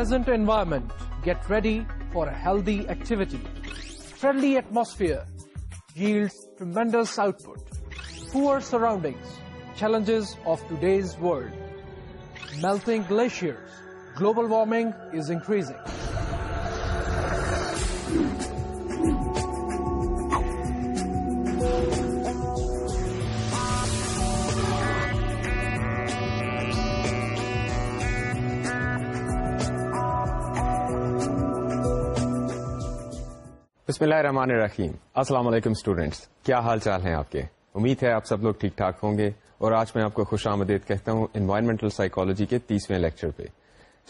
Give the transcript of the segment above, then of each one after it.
Pleasant environment. Get ready for a healthy activity. Friendly atmosphere yields tremendous output. Poor surroundings, challenges of today's world. Melting glaciers, global warming is increasing. بسم اللہ الرحمن الرحیم السلام علیکم students کیا حال چال ہیں آپ کے امید ہے آپ سب لوگ ٹھیک ٹھاک ہوں گے اور آج میں آپ کو خوش آمدید کہتا ہوں انوائرمنٹل سائیکالوجی کے تیسویں لیکچر پہ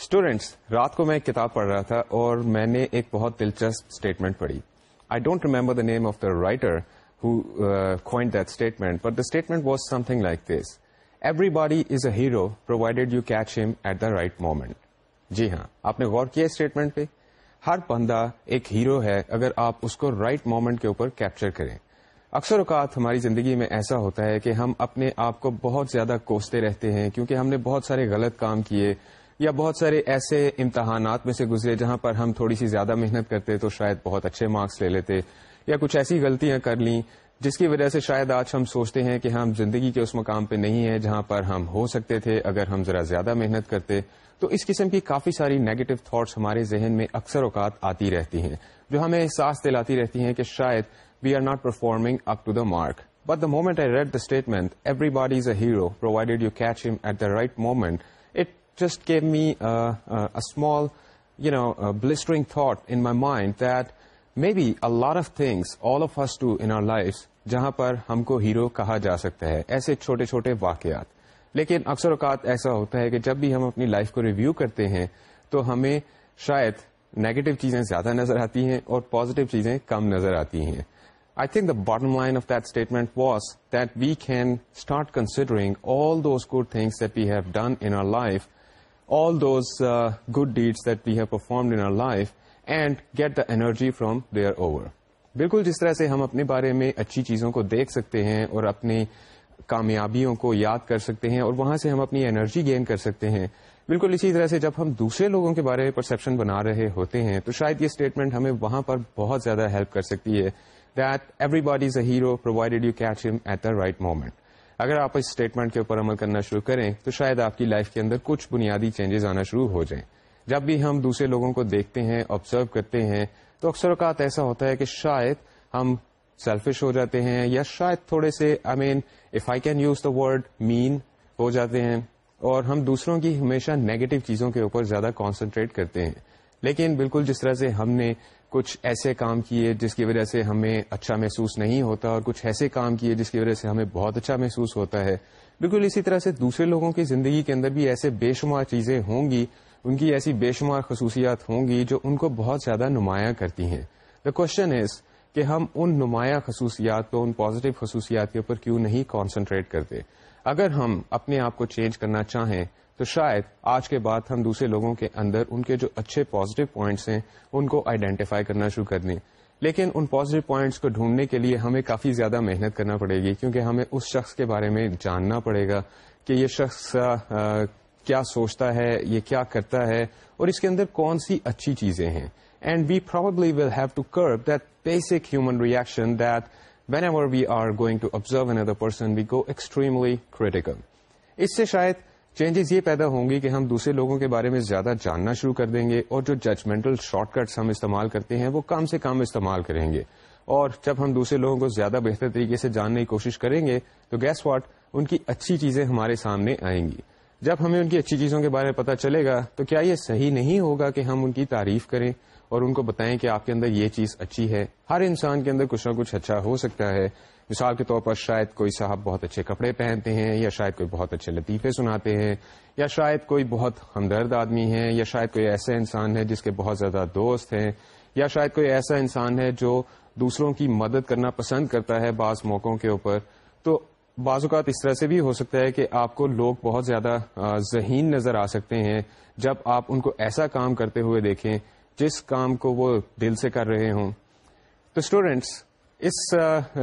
اسٹوڈینٹس رات کو میں ایک کتاب پڑھ رہا تھا اور میں نے ایک بہت دلچسپ اسٹیٹمنٹ پڑھی I don't remember the name of the writer that statement but the statement was something like this everybody is a hero provided you catch him at the right moment جی ہاں آپ نے غور کیا اسٹیٹمنٹ پہ ہر پندہ ایک hero ہے اگر آپ اس کو رائٹ right مومنٹ کے اوپر کیپچر کریں اکثر اوقات ہماری زندگی میں ایسا ہوتا ہے کہ ہم اپنے آپ کو بہت زیادہ کوستے رہتے ہیں کیونکہ ہم نے بہت سارے غلط کام کیے یا بہت سارے ایسے امتحانات میں سے گزرے جہاں پر ہم تھوڑی سی زیادہ محنت کرتے تو شاید بہت اچھے مارکس لے لیتے یا کچھ ایسی غلطیاں کر لیں جس کی وجہ سے شاید آج ہم سوچتے ہیں کہ ہم زندگی کے اس مقام پہ نہیں ہیں جہاں پر ہم ہو سکتے تھے اگر ہم ذرا زیادہ محنت کرتے تو اس قسم کی کافی ساری نیگیٹو تھاٹس ہمارے ذہن میں اکثر اوقات آتی رہتی ہیں جو ہمیں احساس دلاتی رہتی ہیں کہ شاید we are not performing up to the mark but the moment I read the statement everybody is a hero provided you catch him at the right moment it just gave me small you know blistering thought in my mind that may be a of things all of his to in our life جہاں پر ہم کو hero کہا جا سکتا ہے ایسے چھوٹے چھوٹے واقعات لیکن اکثر اوقات ایسا ہوتا ہے کہ جب بھی ہم اپنی لائف کو ریویو کرتے ہیں تو ہمیں شاید نیگیٹو چیزیں زیادہ نظر آتی ہیں اور پازیٹیو چیزیں کم نظر آتی ہیں I think the bottom line of that statement was that we can start considering all those good things that we have done in life all those good deeds that we have performed in life and get the energy from there over بالکل جس طرح سے ہم اپنے بارے میں اچھی چیزوں کو دیکھ سکتے ہیں اور اپنی کامیابیوں کو یاد کر سکتے ہیں اور وہاں سے ہم اپنی انرجی گین کر سکتے ہیں بالکل اسی طرح سے جب ہم دوسرے لوگوں کے بارے میں پرسپشن بنا رہے ہوتے ہیں تو شاید یہ اسٹیٹمنٹ ہمیں وہاں پر بہت زیادہ ہیلپ کر سکتی ہے that everybody is a hero provided you catch him at the right moment اگر آپ اس اسٹیٹمنٹ کے اوپر عمل کرنا شروع کریں تو شاید آپ کی لائف کے اندر کچھ بنیادی چینجز آنا شروع ہو جائیں جب بھی ہم دوسرے لوگوں کو دیکھتے ہیں آبزرو کرتے ہیں تو اکثر اوقات ایسا ہوتا ہے کہ شاید ہم سیلفش ہو جاتے ہیں یا شاید تھوڑے سے I I mean mean, if I can use the word mean ہو جاتے ہیں اور ہم دوسروں کی ہمیشہ نیگیٹو چیزوں کے اوپر زیادہ کانسنٹریٹ کرتے ہیں لیکن بالکل جس طرح سے ہم نے کچھ ایسے کام کیے جس کی وجہ سے ہمیں اچھا محسوس نہیں ہوتا اور کچھ ایسے کام کیے جس کی وجہ سے ہمیں بہت اچھا محسوس ہوتا ہے بالکل اسی طرح سے دوسرے لوگوں کی زندگی کے اندر بھی ایسے بے شمار چیزیں ہوں گی ان کی ایسی بے شمار خصوصیات ہوں گی جو ان کو بہت زیادہ نمایاں کرتی ہیں دا کوشچن از کہ ہم ان نمایاں خصوصیات پہ ان پازیٹیو خصوصیات کے اوپر کیوں نہیں کانسنٹریٹ کرتے اگر ہم اپنے آپ کو چینج کرنا چاہیں تو شاید آج کے بعد ہم دوسرے لوگوں کے اندر ان کے جو اچھے پازیٹیو پوائنٹس ہیں ان کو آئیڈینٹیفائی کرنا شروع کر دیں لیکن ان پازیٹیو پوائنٹس کو ڈھونڈنے کے لیے ہمیں کافی زیادہ محنت کرنا پڑے گی کیونکہ ہمیں اس شخص کے بارے میں جاننا پڑے گا کہ یہ شخص کیا سوچتا ہے یہ کیا کرتا ہے اور اس کے اندر کون سی اچھی چیزیں ہیں and we probably will have to grow that basic human reaction that when we are گوئگ to observe another person we go extreme critical اس سے شاید چینجز یہ پیدا ہوں گی کہ ہم دوسرے لوگوں کے بارے میں زیادہ جاننا شروع کر دیں گے اور جو ججمنٹل شارٹ کٹس ہم استعمال کرتے ہیں وہ کم سے کم استعمال کریں گے اور جب ہم دوسرے لوگوں کو زیادہ بہتر طریقے سے جاننے کی کوشش کریں گے تو گیس واٹ ان کی اچھی چیزیں ہمارے سامنے آئیں گی جب ہمیں ان کی اچھی چیزوں کے بارے میں پتہ چلے گا تو کیا یہ صحیح نہیں ہوگا کہ ہم ان کی تعریف کریں اور ان کو بتائیں کہ آپ کے اندر یہ چیز اچھی ہے ہر انسان کے اندر کچھ نہ کچھ اچھا ہو سکتا ہے مثال کے طور پر شاید کوئی صاحب بہت اچھے کپڑے پہنتے ہیں یا شاید کوئی بہت اچھے لطیفے سناتے ہیں یا شاید کوئی بہت ہمدرد آدمی ہے یا شاید کوئی ایسا انسان ہے جس کے بہت زیادہ دوست ہیں یا شاید کوئی ایسا انسان ہے جو دوسروں کی مدد کرنا پسند کرتا ہے بعض موقعوں کے اوپر تو بعض اوقات اس طرح سے بھی ہو سکتا ہے کہ آپ کو لوگ بہت زیادہ ذہین نظر آ سکتے ہیں جب آپ ان کو ایسا کام کرتے ہوئے دیکھیں جس کام کو وہ دل سے کر رہے ہوں تو اسٹوڈینٹس اس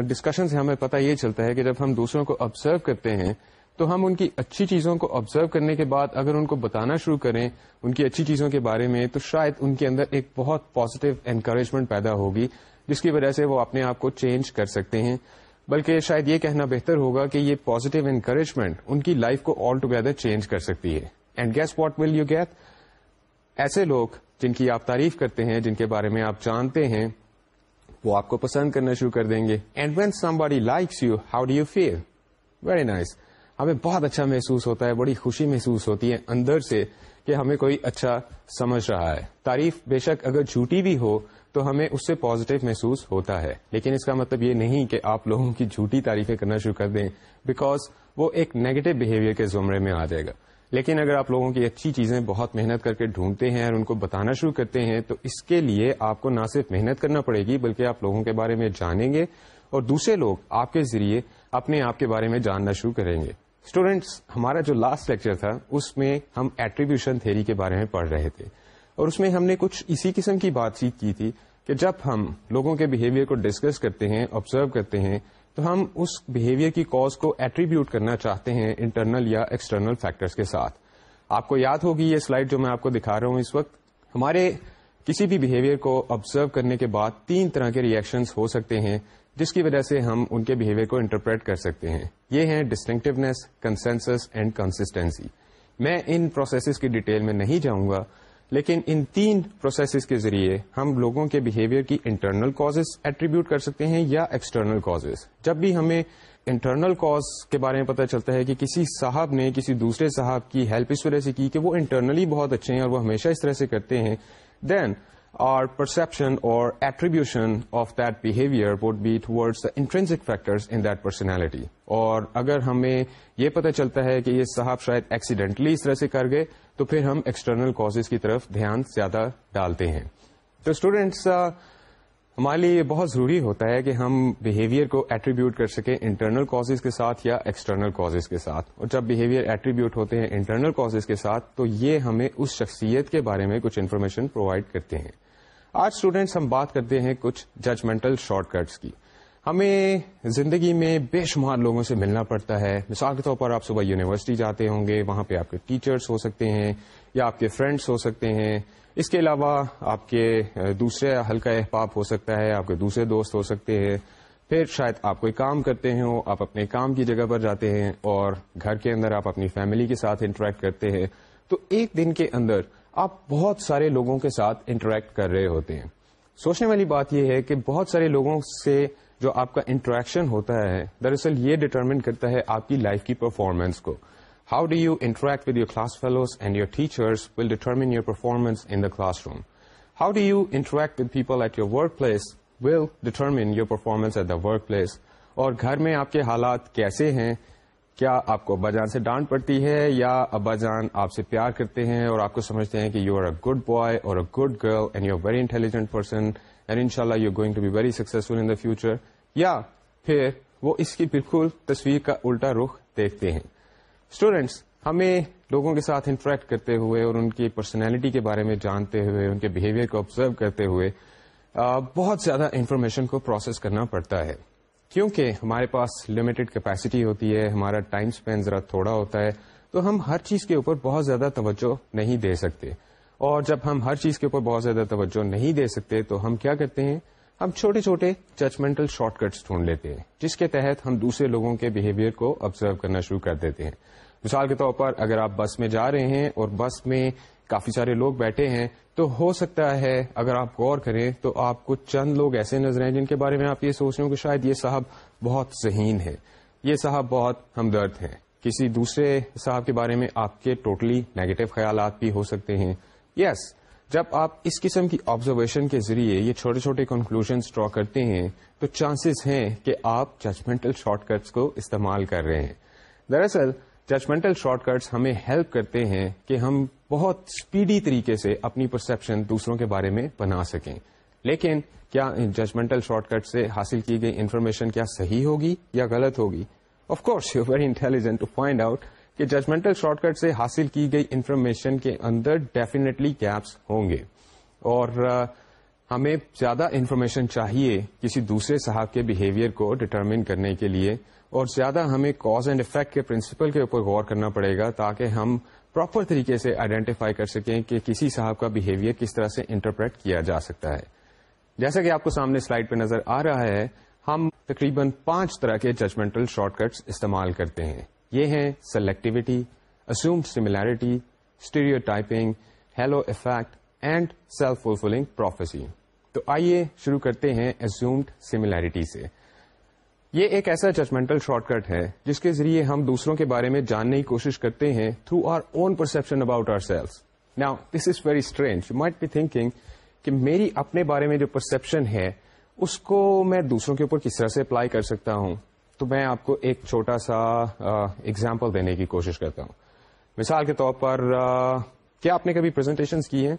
ڈسکشن سے ہمیں پتہ یہ چلتا ہے کہ جب ہم دوسروں کو آبزرو کرتے ہیں تو ہم ان کی اچھی چیزوں کو آبزرو کرنے کے بعد اگر ان کو بتانا شروع کریں ان کی اچھی چیزوں کے بارے میں تو شاید ان کے اندر ایک بہت پازیٹیو انکریجمنٹ پیدا ہوگی جس کی وجہ سے وہ اپنے آپ کو چینج کر سکتے ہیں بلکہ شاید یہ کہنا بہتر ہوگا کہ یہ پازیٹیو انکریجمنٹ ان کی لائف کو آل ٹوگیدر چینج کر سکتی ہے and guess what will you get ایسے لوگ جن کی آپ تعریف کرتے ہیں جن کے بارے میں آپ جانتے ہیں وہ آپ کو پسند کرنا شروع کر دیں گے and when somebody likes you you how do feel very nice ہمیں بہت اچھا محسوس ہوتا ہے بڑی خوشی محسوس ہوتی ہے اندر سے کہ ہمیں کوئی اچھا سمجھ رہا ہے تعریف بے شک اگر جھوٹی بھی ہو تو ہمیں اس سے پوزیٹو محسوس ہوتا ہے لیکن اس کا مطلب یہ نہیں کہ آپ لوگوں کی جھوٹی تعریفیں کرنا شروع کر دیں بیکاز وہ ایک نیگیٹو بہیویئر کے زمرے میں آ جائے گا لیکن اگر آپ لوگوں کی اچھی چیزیں بہت محنت کر کے ڈھونڈتے ہیں اور ان کو بتانا شروع کرتے ہیں تو اس کے لیے آپ کو نہ صرف محنت کرنا پڑے گی بلکہ آپ لوگوں کے بارے میں جانیں گے اور دوسرے لوگ آپ کے ذریعے اپنے آپ کے بارے میں جاننا شروع کریں گے اسٹوڈینٹس ہمارا جو لاسٹ لیکچر تھا اس میں ہم ایٹریبیوشن تھیری کے بارے میں پڑھ رہے تھے اور اس میں ہم نے کچھ اسی قسم کی بات چیت کی تھی کہ جب ہم لوگوں کے بہیویئر کو ڈسکس کرتے ہیں آبزرو کرتے ہیں تو ہم اس بہیویئر کی کاز کو ایٹریبیوٹ کرنا چاہتے ہیں انٹرنل یا ایکسٹرنل فیکٹرز کے ساتھ آپ کو یاد ہوگی یہ سلائیڈ جو میں آپ کو دکھا رہا ہوں اس وقت ہمارے کسی بھی بہیویئر کو آبزرو کرنے کے بعد تین طرح کے ریئیکشنس ہو سکتے ہیں جس کی وجہ سے ہم ان کے بہیویئر کو انٹرپریٹ کر سکتے ہیں یہ ہیں ڈسٹنکٹیونیس کنسنسس اینڈ کنسٹینسی میں ان پروسیسز کی ڈیٹیل میں نہیں جاؤں گا لیکن ان تین پروسیسز کے ذریعے ہم لوگوں کے بہیویئر کی انٹرنل کاز ایٹریبیوٹ کر سکتے ہیں یا ایکسٹرنل کاز جب بھی ہمیں انٹرنل کاز کے بارے میں پتہ چلتا ہے کہ کسی صاحب نے کسی دوسرے صاحب کی ہیلپ اس وجہ سے کی کہ وہ انٹرنلی بہت اچھے ہیں اور وہ ہمیشہ اس طرح سے کرتے ہیں دین آر پرسپشن اور attribution of that behaviour would be towards intrinsic factors in that personality اور اگر ہمیں یہ پتہ چلتا ہے کہ یہ صاحب شاید ایکسیڈینٹلی اس طرح سے کر گئے تو پھر ہم ایکسٹرنل کاز کی طرف دھیان زیادہ ڈالتے ہیں تو اسٹوڈینٹس ہمارے لیے یہ بہت ضروری ہوتا ہے کہ ہم بہیویئر کو ایٹریبیوٹ کر سکیں انٹرنل کاز کے ساتھ یا ایکسٹرنل کاز کے ساتھ اور جب بہیویئر ایٹریبیوٹ ہوتے ہیں انٹرنل کاز کے ساتھ تو یہ ہمیں اس شخصیت کے بارے میں کچھ انفارمیشن پرووائڈ کرتے ہیں آج اسٹوڈینٹس ہم بات کرتے ہیں کچھ ججمنٹل شارٹ کٹس کی ہمیں زندگی میں بے شمار لوگوں سے ملنا پڑتا ہے مثال کے طور پر آپ صبح یونیورسٹی جاتے ہوں گے وہاں پہ آپ کے ٹیچرس ہو سکتے ہیں یا آپ کے فرینڈس ہو سکتے ہیں اس کے علاوہ آپ کے دوسرے ہلکا احباب ہو سکتا ہے آپ کے دوسرے دوست ہو سکتے ہیں پھر شاید آپ کوئی کام کرتے ہوں آپ اپنے کام کی جگہ پر جاتے ہیں اور گھر کے اندر آپ اپنی فیملی کے ساتھ انٹریکٹ کرتے ہیں تو ایک دن کے اندر آپ بہت سارے لوگوں کے ساتھ انٹریکٹ کر رہے ہوتے ہیں سوچنے والی بات یہ ہے کہ بہت سارے لوگوں سے جو آپ کا انٹریکشن ہوتا ہے دراصل یہ ڈیٹرمنٹ کرتا ہے آپ کی لائف کی پرفارمنس کو how do you interact with your class fellows and your teachers will determine your performance in the classroom how do you interact with people at your workplace will determine your performance at the workplace اور گھر میں آپ کے حالات کیسے ہیں کیا آپ کو ابا جان سے ڈانٹ پڑتی ہے یا ابا جان آپ سے پیار کرتے ہیں اور آپ کو سمجھتے ہیں کہ you are a good boy اور a good girl and you are very intelligent person and ان شاء اللہ you going to be very successful in future یا پھر وہ اس کی بالکل تصویر کا الٹا رخ دیکھتے ہیں اسٹوڈینٹس ہمیں لوگوں کے ساتھ انٹریکٹ کرتے ہوئے اور ان کی پرسنالٹی کے بارے میں جانتے ہوئے ان کے بہیویئر کو آبزرو کرتے ہوئے بہت زیادہ انفارمیشن کو پروسیس کرنا پڑتا ہے کیونکہ ہمارے پاس لمیٹڈ کیپیسٹی ہوتی ہے ہمارا ٹائم اسپینڈ ذرا تھوڑا ہوتا ہے تو ہم ہر چیز کے اوپر بہت زیادہ توجہ نہیں دے سکتے اور جب ہم ہر چیز کے اوپر بہت زیادہ توجہ نہیں دے سکتے تو ہم کیا کرتے ہیں ہم چھوٹے چھوٹے ججمنٹل شارٹ کٹس ڈھونڈ لیتے ہیں جس کے تحت ہم دوسرے لوگوں کے بہیویئر کو آبزرو کرنا شروع کر دیتے ہیں مثال کے طور پر اگر آپ بس میں جا رہے ہیں اور بس میں کافی سارے لوگ بیٹھے ہیں تو ہو سکتا ہے اگر آپ غور کریں تو آپ کو چند لوگ ایسے نظر ہیں جن کے بارے میں آپ یہ سوچ رہے ہو کہ شاید یہ صاحب بہت ذہین ہے یہ صاحب بہت ہمدرد ہیں کسی دوسرے صاحب کے بارے میں آپ کے ٹوٹلی نیگیٹو خیالات بھی ہو سکتے ہیں جب آپ اس قسم کی آبزرویشن کے ذریعے یہ چھوٹے چھوٹے کنکلوژ ڈرا کرتے ہیں تو چانسز ہیں کہ آپ ججمنٹل شارٹ کٹس کو استعمال کر رہے ہیں دراصل ججمنٹل شارٹ کٹس ہمیں ہیلپ کرتے ہیں کہ ہم بہت اسپیڈی طریقے سے اپنی پرسپشن دوسروں کے بارے میں بنا سکیں لیکن کیا ججمنٹل شارٹ کٹ سے حاصل کی گئی انفارمیشن کیا صحیح ہوگی یا غلط ہوگی of course you very intelligent to find out کہ ججمنٹل شارٹ کٹ سے حاصل کی گئی انفارمیشن کے اندر ڈیفینیٹلی گیپس ہوں گے اور ہمیں زیادہ انفارمیشن چاہیے کسی دوسرے صاحب کے بہیویئر کو ڈٹرمن کرنے کے لیے اور زیادہ ہمیں کاز اینڈ افیکٹ کے پرنسپل کے اوپر غور کرنا پڑے گا تاکہ ہم پراپر طریقے سے آئیڈینٹیفائی کر سکیں کہ کسی صاحب کا بہیویئر کس طرح سے انٹرپریٹ کیا جا سکتا ہے جیسا کہ آپ کو سامنے سلائڈ پہ نظر آ رہا ہے ہم تقریباً پانچ طرح کے ججمنٹل شارٹ کٹس استعمال کرتے ہیں یہ ہیں selectivity assume similarity stereotyping halo effect and self fulfilling prophecy تو آئیے شروع کرتے ہیں ایزیومڈ سملیرٹی سے یہ ایک ایسا ججمنٹل شارٹ کٹ ہے جس کے ذریعے ہم دوسروں کے بارے میں جاننے کی کوشش کرتے ہیں through our own perception about our self now this is very strange might be thinking کہ میری اپنے بارے میں جو پرسپشن ہے اس کو میں دوسروں کے اوپر کس طرح سے اپلائی کر سکتا ہوں تو میں آپ کو ایک چھوٹا سا ایگزامپل دینے کی کوشش کرتا ہوں مثال کے طور پر کیا آپ نے کبھی پرزنٹیشن کی ہیں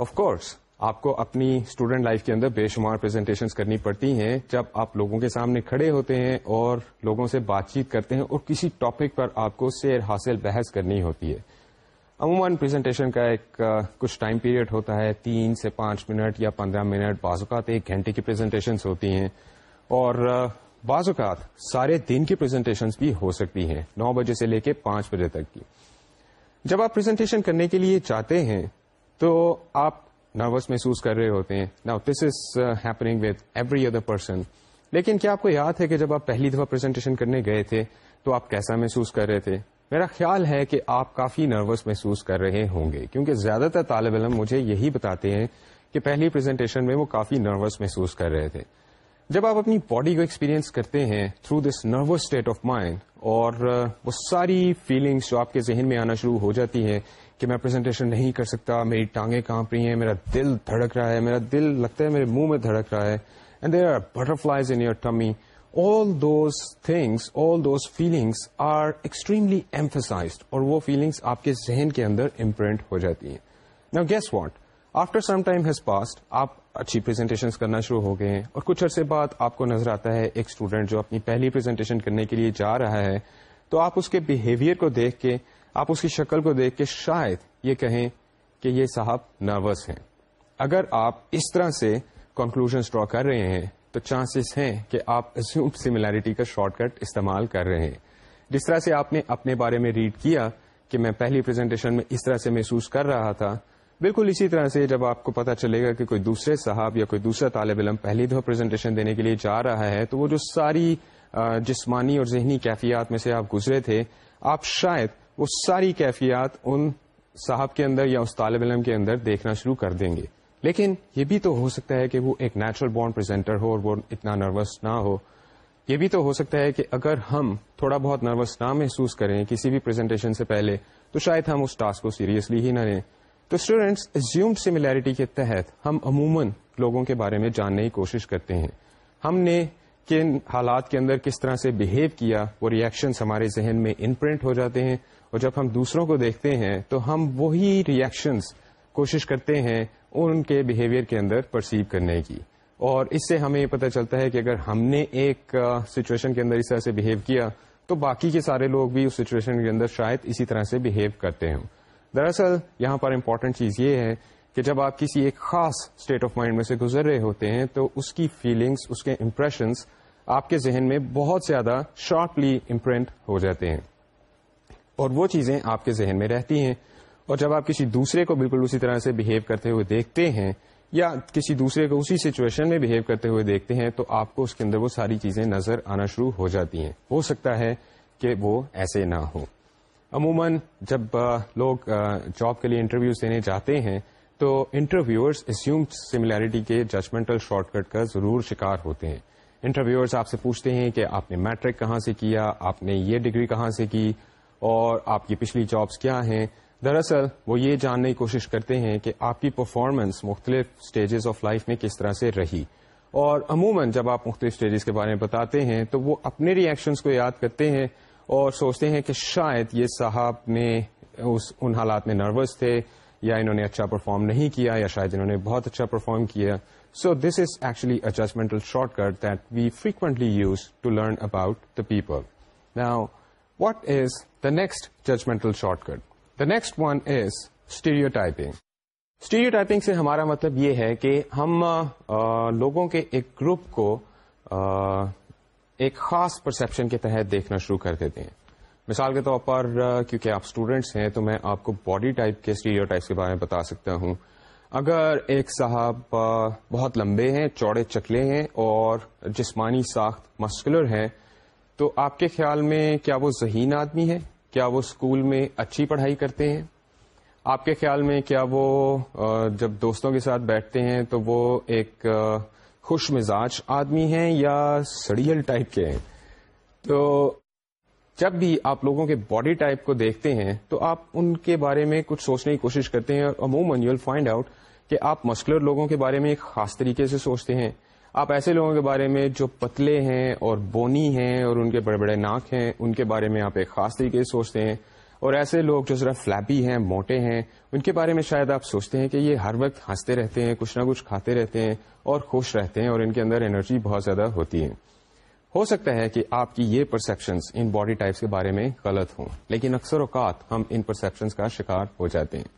آف کورس آپ کو اپنی اسٹوڈنٹ لائف کے اندر بے شمار پرزنٹیشن کرنی پڑتی ہیں جب آپ لوگوں کے سامنے کھڑے ہوتے ہیں اور لوگوں سے بات چیت کرتے ہیں اور کسی ٹاپک پر آپ کو سیر حاصل بحث کرنی ہوتی ہے عموماً پرزنٹیشن کا ایک کچھ ٹائم پیریڈ ہوتا ہے تین سے پانچ منٹ یا پندرہ منٹ بعض اوقات ایک گھنٹے کی پرزنٹیشن ہوتی ہیں اور بعض اوقات سارے دن کی پریزنٹیشن بھی ہو سکتی ہیں نو بجے سے لے کے پانچ بجے تک کی جب آپ پریزنٹیشن کرنے کے لیے چاہتے ہیں تو آپ نروس محسوس کر رہے ہوتے ہیں نا this is happening with every other person لیکن کیا آپ کو یاد ہے کہ جب آپ پہلی دفعہ پریزنٹیشن کرنے گئے تھے تو آپ کیسا محسوس کر رہے تھے میرا خیال ہے کہ آپ کافی نروس محسوس کر رہے ہوں گے کیونکہ زیادہ تر طالب علم مجھے یہی بتاتے ہیں کہ پہلی پریزنٹیشن میں وہ کافی نروس محسوس کر رہے تھے جب آپ اپنی باڈی کو ایکسپیرئنس کرتے ہیں through this nervous state of mind اور وہ ساری فیلنگس جو آپ کے ذہن میں آنا شروع ہو جاتی ہیں کہ میں پریزنٹیشن نہیں کر سکتا میری ٹانگیں کانپ رہی ہیں میرا دل دھڑک رہا ہے میرا دل لگتا ہے میرے منہ میں دھڑک رہا ہے and there are butterflies in your tummy all those things all those feelings are extremely emphasized اور وہ فیلنگس آپ کے ذہن کے اندر امپرنٹ ہو جاتی ہیں نا guess what after some time has passed آپ اچھی پرزینٹیشن کرنا شروع ہو گئے ہیں اور کچھ عرصے بعد آپ کو نظر آتا ہے ایک اسٹوڈینٹ جو اپنی پہلی پریزنٹیشن کرنے کے لیے جا رہا ہے تو آپ اس کے بیہیویئر کو دیکھ کے آپ اس کی شکل کو دیکھ کے شاید یہ کہیں کہ یہ صاحب نروس ہیں اگر آپ اس طرح سے کنکلوژ ڈرا کر رہے ہیں تو چانسز ہیں کہ آپ سملیرٹی کا شارٹ کٹ استعمال کر رہے ہیں جس طرح سے آپ نے اپنے بارے میں ریڈ کیا کہ میں پہلی پریزنٹیشن میں اس طرح سے محسوس کر رہا تھا بالکل اسی طرح سے جب آپ کو پتا چلے گا کہ کوئی دوسرے صاحب یا کوئی دوسرا طالب علم پہلی دفعہ پریزنٹیشن دینے کے لیے جا رہا ہے تو وہ جو ساری جسمانی اور ذہنی کیفیات میں سے آپ گزرے تھے آپ شاید وہ ساری کیفیات ان صاحب کے اندر یا اس طالب علم کے اندر دیکھنا شروع کر دیں گے لیکن یہ بھی تو ہو سکتا ہے کہ وہ ایک نیچرل بورن پرزینٹر ہو اور وہ اتنا نروس نہ ہو یہ بھی تو ہو سکتا ہے کہ اگر ہم تھوڑا بہت نروس نہ محسوس کریں کسی بھی پریزنٹیشن سے پہلے تو شاید ہم اس ٹاسک کو سیریسلی ہی نہ لیں تو اسٹوڈینٹس زیوم سملیرٹی کے تحت ہم عموماً لوگوں کے بارے میں جاننے کی کوشش کرتے ہیں ہم نے کن حالات کے اندر کس طرح سے بہیو کیا وہ ریئیکشنس ہمارے ذہن میں انپرنٹ ہو جاتے ہیں اور جب ہم دوسروں کو دیکھتے ہیں تو ہم وہی ریئیکشنس کوشش کرتے ہیں ان کے بہیویئر کے اندر پرسیو کرنے کی اور اس سے ہمیں یہ پتہ چلتا ہے کہ اگر ہم نے ایک سچویشن کے اندر اس طرح سے بہیو کیا تو باقی کے سارے لوگ بھی اس سچویشن کے اندر شاید اسی طرح سے بہیو کرتے ہوں دراصل یہاں پر امپورٹنٹ چیز یہ ہے کہ جب آپ کسی ایک خاص اسٹیٹ آف مائنڈ میں سے گزر رہے ہوتے ہیں تو اس کی فیلنگس اس کے امپریشنس آپ کے ذہن میں بہت زیادہ شارپلی امپرنٹ ہو جاتے ہیں اور وہ چیزیں آپ کے ذہن میں رہتی ہیں اور جب آپ کسی دوسرے کو بالکل اسی طرح سے بہیو کرتے ہوئے دیکھتے ہیں یا کسی دوسرے کو اسی سچویشن میں بہیو کرتے ہوئے دیکھتے ہیں تو آپ کو اس کے اندر وہ ساری چیزیں نظر آنا شروع ہو جاتی ہیں ہو سکتا ہے کہ وہ ایسے نہ ہوں عموماً جب لوگ جاب کے لیے انٹرویوز دینے جاتے ہیں تو اسیوم سملیرٹی کے ججمنٹل شارٹ کٹ کا ضرور شکار ہوتے ہیں انٹرویوئرس آپ سے پوچھتے ہیں کہ آپ نے میٹرک کہاں سے کیا آپ نے یہ ڈگری کہاں سے کی اور آپ کی پچھلی جابس کیا ہیں دراصل وہ یہ جاننے کی کوشش کرتے ہیں کہ آپ کی پرفارمنس مختلف سٹیجز آف لائف میں کس طرح سے رہی اور عموماً جب آپ مختلف سٹیجز کے بارے میں بتاتے ہیں تو وہ اپنے ریئیکشنس کو یاد کرتے ہیں اور سوچتے ہیں کہ شاید یہ صاحب نے ان حالات میں نروس تھے یا انہوں نے اچھا پرفارم نہیں کیا یا شاید انہوں نے بہت اچھا پرفارم کیا so this is actually judgemental shortcut that we frequently use to learn about the people now what is the next judgemental shortcut the next one is stereotyping stereotyping سے ہمارا مطلب یہ ہے کہ ہم لوگوں کے ایک گروپ کو ایک خاص پرسپشن کے تحت دیکھنا شروع کر دیتے ہیں مثال کے طور پر کیونکہ آپ اسٹوڈینٹس ہیں تو میں آپ کو باڈی ٹائپ کے اسٹیریو ٹائپس کے بارے میں بتا سکتا ہوں اگر ایک صاحب بہت لمبے ہیں چوڑے چکلے ہیں اور جسمانی ساخت مسکولر ہے تو آپ کے خیال میں کیا وہ ذہین آدمی ہے کیا وہ اسکول میں اچھی پڑھائی کرتے ہیں آپ کے خیال میں کیا وہ جب دوستوں کے ساتھ بیٹھتے ہیں تو وہ ایک خوش مزاج آدمی ہیں یا سڑیل ٹائپ کے ہیں تو جب بھی آپ لوگوں کے باڈی ٹائپ کو دیکھتے ہیں تو آپ ان کے بارے میں کچھ سوچنے کی کوشش کرتے ہیں اور عموماً یو ویل فائنڈ آؤٹ کہ آپ مسکلر لوگوں کے بارے میں ایک خاص طریقے سے سوچتے ہیں آپ ایسے لوگوں کے بارے میں جو پتلے ہیں اور بونی ہیں اور ان کے بڑے بڑے ناک ہیں ان کے بارے میں آپ ایک خاص طریقے سے سوچتے ہیں اور ایسے لوگ جو ذرا فلیپی ہیں موٹے ہیں ان کے بارے میں شاید آپ سوچتے ہیں کہ یہ ہر وقت ہنستے رہتے ہیں کچھ نہ کچھ کھاتے رہتے ہیں اور خوش رہتے ہیں اور ان کے اندر انرجی بہت زیادہ ہوتی ہے ہو سکتا ہے کہ آپ کی یہ پرسپشنس ان باڈی ٹائپس کے بارے میں غلط ہوں لیکن اکثر اوقات ہم ان پرسپشنس کا شکار ہو جاتے ہیں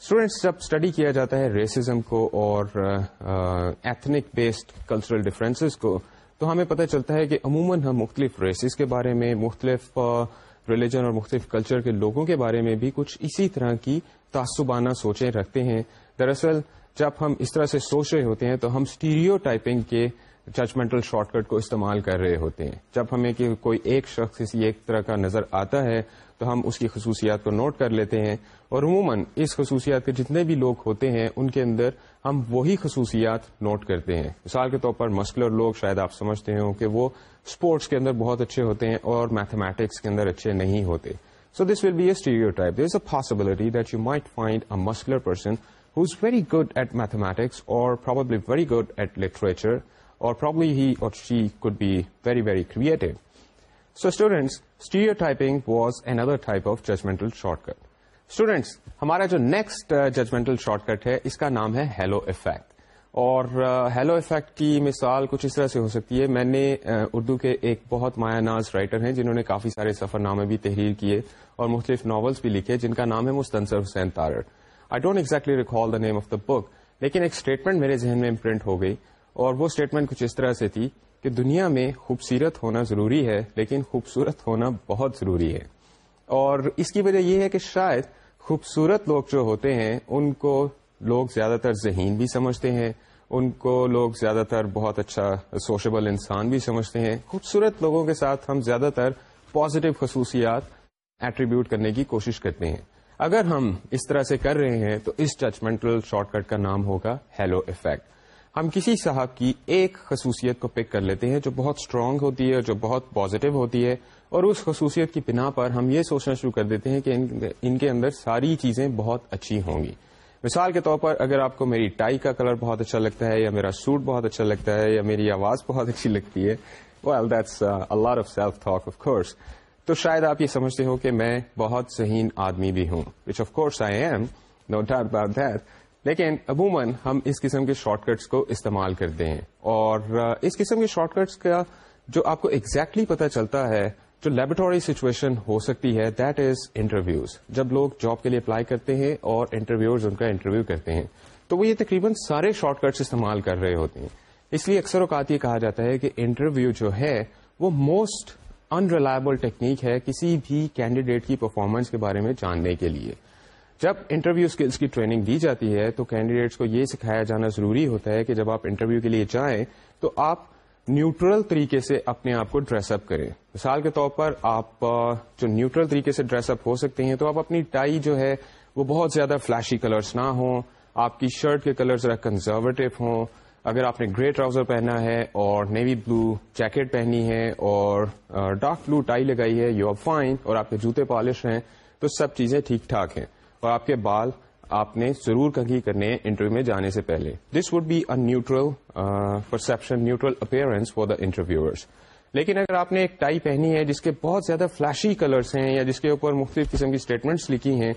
اسٹوڈینٹس جب اسٹڈی کیا جاتا ہے ریسزم کو اور ایتھنک بیسڈ کلچرل ڈفرینسز کو تو ہمیں پتہ چلتا ہے کہ عموماً ہم مختلف ریسز کے بارے میں مختلف uh, ریلیجن اور مختلف کلچر کے لوگوں کے بارے میں بھی کچھ اسی طرح کی تعصبانہ سوچیں رکھتے ہیں دراصل جب ہم اس طرح سے سوچ رہے ہوتے ہیں تو ہم اسٹیریو ٹائپنگ کے ججمنٹل شارٹ کٹ کو استعمال کر رہے ہوتے ہیں جب ہمیں کہ کوئی ایک شخص کسی ایک طرح کا نظر آتا ہے تو ہم اس کی خصوصیات کو نوٹ کر لیتے ہیں اور عموماً اس خصوصیات کے جتنے بھی لوگ ہوتے ہیں ان کے اندر ہم وہی خصوصیات نوٹ کرتے ہیں مثال کے طور پر مسکلر لوگ شاید آپ سمجھتے ہوں کہ وہ اسپورٹس کے اندر بہت اچھے ہوتے ہیں اور میتھمیٹکس کے اندر اچھے نہیں ہوتے so this will be a bio type a possibility that you might find a muscular person very good at mathematics or probably very good at literature or probably he or she could be very very creative. So stereotyping was another type of judgemental shortcut students ہمارا جو next judgemental short cut ہے اس کا نام ہے halo effect اور halo uh, effect کی مثال کچھ اس طرح سے ہو سکتی ہے میں نے uh, اردو کے ایک بہت مایا ناز رائٹر ہیں جنہوں نے کافی سارے سفر نامے بھی تحریر کیے اور مختلف ناولس بھی لکھے جن کا نام ہے Mustansar Hussain Tarar I don't exactly recall the name of the book لیکن ایک اسٹیٹمنٹ میرے ذہن میں پرنٹ ہو گئی اور وہ اسٹیٹمنٹ کچھ اس طرح سے تھی کہ دنیا میں خوبصورت ہونا ضروری ہے لیکن خوبصورت ہونا بہت ضروری ہے اور اس کی وجہ یہ ہے کہ شاید خوبصورت لوگ جو ہوتے ہیں ان کو لوگ زیادہ تر ذہین بھی سمجھتے ہیں ان کو لوگ زیادہ تر بہت اچھا سوشبل انسان بھی سمجھتے ہیں خوبصورت لوگوں کے ساتھ ہم زیادہ تر پازیٹو خصوصیات ایٹریبیوٹ کرنے کی کوشش کرتے ہیں اگر ہم اس طرح سے کر رہے ہیں تو اس ججمنٹل شارٹ کٹ کا نام ہوگا ہیلو افیکٹ ہم کسی صاحب کی ایک خصوصیت کو پک کر لیتے ہیں جو بہت اسٹرانگ ہوتی ہے جو بہت پازیٹو ہوتی ہے اور اس خصوصیت کی بنا پر ہم یہ سوچنا شروع کر دیتے ہیں کہ ان کے اندر ساری چیزیں بہت اچھی ہوں گی مثال کے طور پر اگر آپ کو میری ٹائی کا کلر بہت اچھا لگتا ہے یا میرا سوٹ بہت اچھا لگتا ہے یا میری آواز بہت اچھی لگتی ہے uh, تو شاید آپ یہ سمجھتے ہو کہ میں بہت ذہین آدمی بھی ہوں which of course I am know about that لیکن عموماً ہم اس قسم کے شارٹ کٹس کو استعمال کرتے ہیں اور اس قسم کے شارٹ کٹس کا جو آپ کو ایگزیکٹلی exactly پتہ چلتا ہے جو لیبورٹری سچویشن ہو سکتی ہے دیٹ از انٹرویوز جب لوگ جاب کے لیے اپلائی کرتے ہیں اور انٹرویوز ان کا انٹرویو کرتے ہیں تو وہ یہ تقریباً سارے شارٹ کٹس استعمال کر رہے ہوتے ہیں اس لیے اکثر اوقات یہ کہا جاتا ہے کہ انٹرویو جو ہے وہ موسٹ ان ریلائبل ٹیکنیک ہے کسی بھی کینڈیڈیٹ کی پرفارمنس کے بارے میں جاننے کے لیے جب انٹرویو اسکلس کی ٹریننگ دی جاتی ہے تو کینڈیڈیٹس کو یہ سکھایا جانا ضروری ہوتا ہے کہ جب آپ انٹرویو کے لیے جائیں تو آپ نیوٹرل طریقے سے اپنے آپ کو ڈریس اپ کریں مثال کے طور پر آپ جو نیوٹرل طریقے سے ڈریس اپ ہو سکتے ہیں تو آپ اپنی ٹائی جو ہے وہ بہت زیادہ فلیشی کلرس نہ ہوں آپ کی شرٹ کے کلر ذرا کنزرویٹو ہوں اگر آپ نے گرے ٹراؤزر پہنا ہے اور نیوی بلو جیکٹ پہنی ہے اور ڈارک بلو ٹائی لگائی ہے یو آر فائن اور آپ کے جوتے پالش ہیں تو سب چیزیں ٹھیک ٹھاک ہیں اور آپ کے بال آپ نے ضرور کنگھی کرنے انٹرویو میں جانے سے پہلے this would be a neutral perception neutral appearance for the interviewers لیکن اگر آپ نے ایک ٹائی پہنی ہے جس کے بہت زیادہ فلیشی کلرس ہیں یا جس کے اوپر مختلف قسم کی اسٹیٹمنٹس لکھی ہیں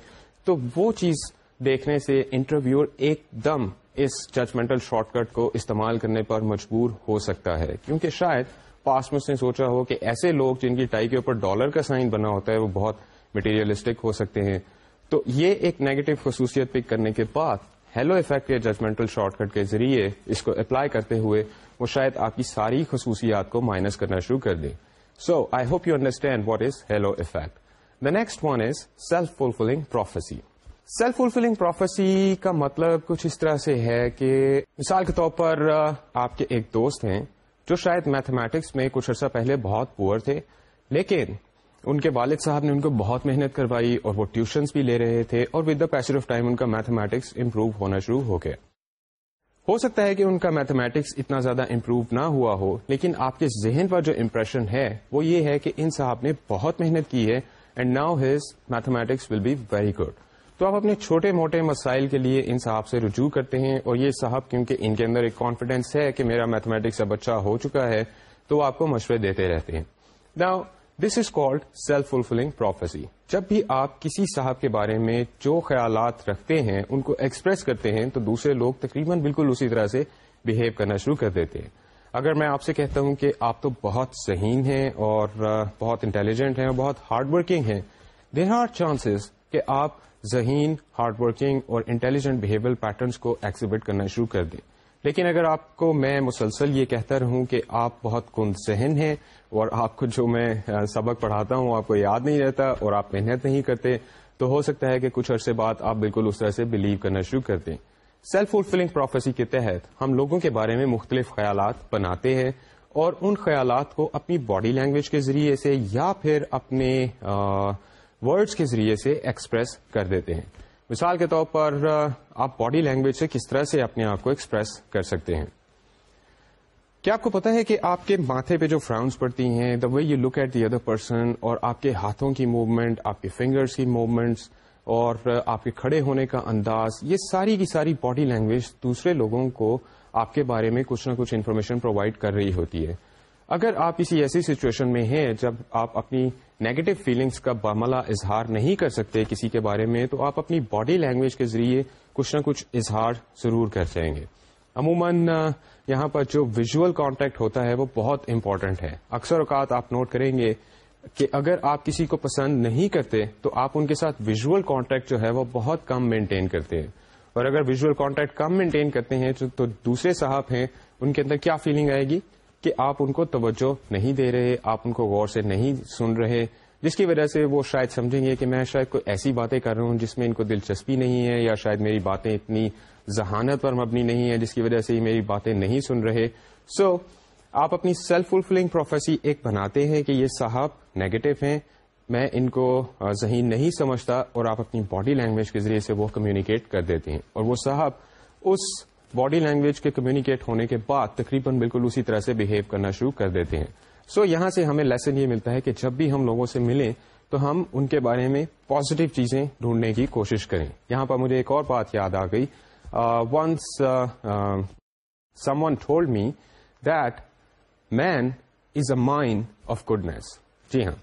تو وہ چیز دیکھنے سے انٹرویور ایک دم اس ججمنٹل شارٹ کٹ کو استعمال کرنے پر مجبور ہو سکتا ہے کیونکہ شاید پاس میں اس نے سوچا ہو کہ ایسے لوگ جن کی ٹائی کے اوپر ڈالر کا سائن بنا ہوتا ہے وہ بہت مٹیریلسٹک ہو سکتے ہیں تو یہ ایک نیگیٹو خصوصیت پک کرنے کے بعد ہیلو افیکٹ یا ججمنٹل شارٹ کٹ کے ذریعے اس کو اپلائی کرتے ہوئے وہ شاید آپ کی ساری خصوصیات کو مائنس کرنا شروع کر دے so I hope you understand what is halo effect the next one is self fulfilling prophecy self fulfilling prophecy کا مطلب کچھ اس طرح سے ہے کہ مثال کے طور پر آپ کے ایک دوست ہیں جو شاید میتھمیٹکس میں کچھ عرصہ پہلے بہت پور تھے لیکن ان کے والد صاحب نے ان کو بہت محنت کروائی اور وہ ٹیوشنس بھی لے رہے تھے اور with the passage of time ان کا میتھمیٹکس امپروو ہونا شروع ہو گیا ہو سکتا ہے کہ ان کا میتھمیٹکس اتنا زیادہ امپروو نہ ہوا ہو لیکن آپ کے ذہن پر جو امپریشن ہے وہ یہ ہے کہ ان صاحب نے بہت محنت کی ہے and now his mathematics will be very good تو آپ اپنے چھوٹے موٹے مسائل کے لیے ان صاحب سے رجوع کرتے ہیں اور یہ صاحب کیونکہ ان کے اندر ایک کانفیڈینس ہے کہ میرا میتھمیٹکس اب اچھا ہو چکا ہے تو وہ آپ کو مشورے دیتے رہتے ہیں now this is called self fulfilling prophecy جب بھی آپ کسی صاحب کے بارے میں جو خیالات رکھتے ہیں ان کو ایکسپریس کرتے ہیں تو دوسرے لوگ تقریباً بالکل اسی طرح سے بہیو کرنا شروع کر دیتے ہیں اگر میں آپ سے کہتا ہوں کہ آپ تو بہت ذہین ہیں اور بہت انٹیلیجنٹ ہیں اور بہت ہارڈ ورکنگ ہیں دیر آر چانسز کہ آپ ذہین ہارڈ ورکنگ اور انٹیلیجنٹ بہیویئر پیٹرنس کو ایکسیبٹ کرنا شروع کر دیں لیکن اگر آپ کو میں مسلسل یہ کہتا رہوں کہ آپ بہت کن ذہن ہیں اور آپ کو جو میں سبق پڑھاتا ہوں آپ کو یاد نہیں رہتا اور آپ محنت نہیں کرتے تو ہو سکتا ہے کہ کچھ عرصے بعد آپ بالکل اس طرح سے بلیو کرنا شروع کر دیں سیلف فلفلنگ پروفیسی کے تحت ہم لوگوں کے بارے میں مختلف خیالات بناتے ہیں اور ان خیالات کو اپنی باڈی لینگویج کے ذریعے سے یا پھر اپنے ورڈز کے ذریعے سے ایکسپریس کر دیتے ہیں مثال کے طور پر آپ باڈی لینگویج سے کس طرح سے اپنے آپ کو ایکسپریس کر سکتے ہیں کیا آپ کو پتا ہے کہ آپ کے ماتھے پہ جو فراؤنس پڑتی ہیں the way you look at the other person اور آپ کے ہاتھوں کی موومنٹ آپ کے فنگرس کی موومنٹس اور آپ کے کھڑے ہونے کا انداز یہ ساری کی ساری باڈی لینگویج دوسرے لوگوں کو آپ کے بارے میں کچھ نہ کچھ انفارمیشن پرووائڈ کر رہی ہوتی ہے اگر آپ کسی ایسی سچویشن میں ہیں جب آپ اپنی نیگیٹو فیلنگس کا باملہ اظہار نہیں کر سکتے کسی کے بارے میں تو آپ اپنی باڈی لینگویج کے ذریعے کچھ نہ کچھ اظہار ضرور کر جائیں گے عموماً یہاں پر جو ویژول کانٹیکٹ ہوتا ہے وہ بہت امپورٹنٹ ہے اکثر اوقات آپ نوٹ کریں گے کہ اگر آپ کسی کو پسند نہیں کرتے تو آپ ان کے ساتھ ویژول کانٹیکٹ جو ہے وہ بہت کم مینٹین کرتے ہیں اور اگر ویژول کانٹیکٹ کم مینٹین کرتے ہیں تو دوسرے صاحب ہیں ان کے اندر کیا فیلنگ آئے گی کہ آپ ان کو توجہ نہیں دے رہے آپ ان کو غور سے نہیں سن رہے جس کی وجہ سے وہ شاید سمجھیں گے کہ میں شاید کوئی ایسی باتیں کر رہا ہوں جس میں ان کو دلچسپی نہیں ہے یا شاید میری باتیں اتنی ذہانت پر مبنی نہیں ہے جس کی وجہ سے میری باتیں نہیں سن رہے سو so, آپ اپنی سیلف فلفلنگ پروفیسی ایک بناتے ہیں کہ یہ صاحب نیگیٹو ہیں میں ان کو ذہین نہیں سمجھتا اور آپ اپنی باڈی لینگویج کے ذریعے سے وہ کمیونیکیٹ کر دیتے ہیں اور وہ صاحب اس باڈی لینگویج کے کمیونیکیٹ ہونے کے بعد تقریباً بالکل اسی طرح سے بہیو کرنا شروع کر دیتے ہیں سو so, یہاں سے ہمیں لیسن یہ ملتا ہے کہ جب بھی ہم لوگوں سے ملیں تو ہم ان کے بارے میں پازیٹو چیزیں ڈھونڈنے کی کوشش کریں یہاں پر مجھے ایک اور بات یاد آ گئی once someone told me that man is a mind of goodness جی ہاں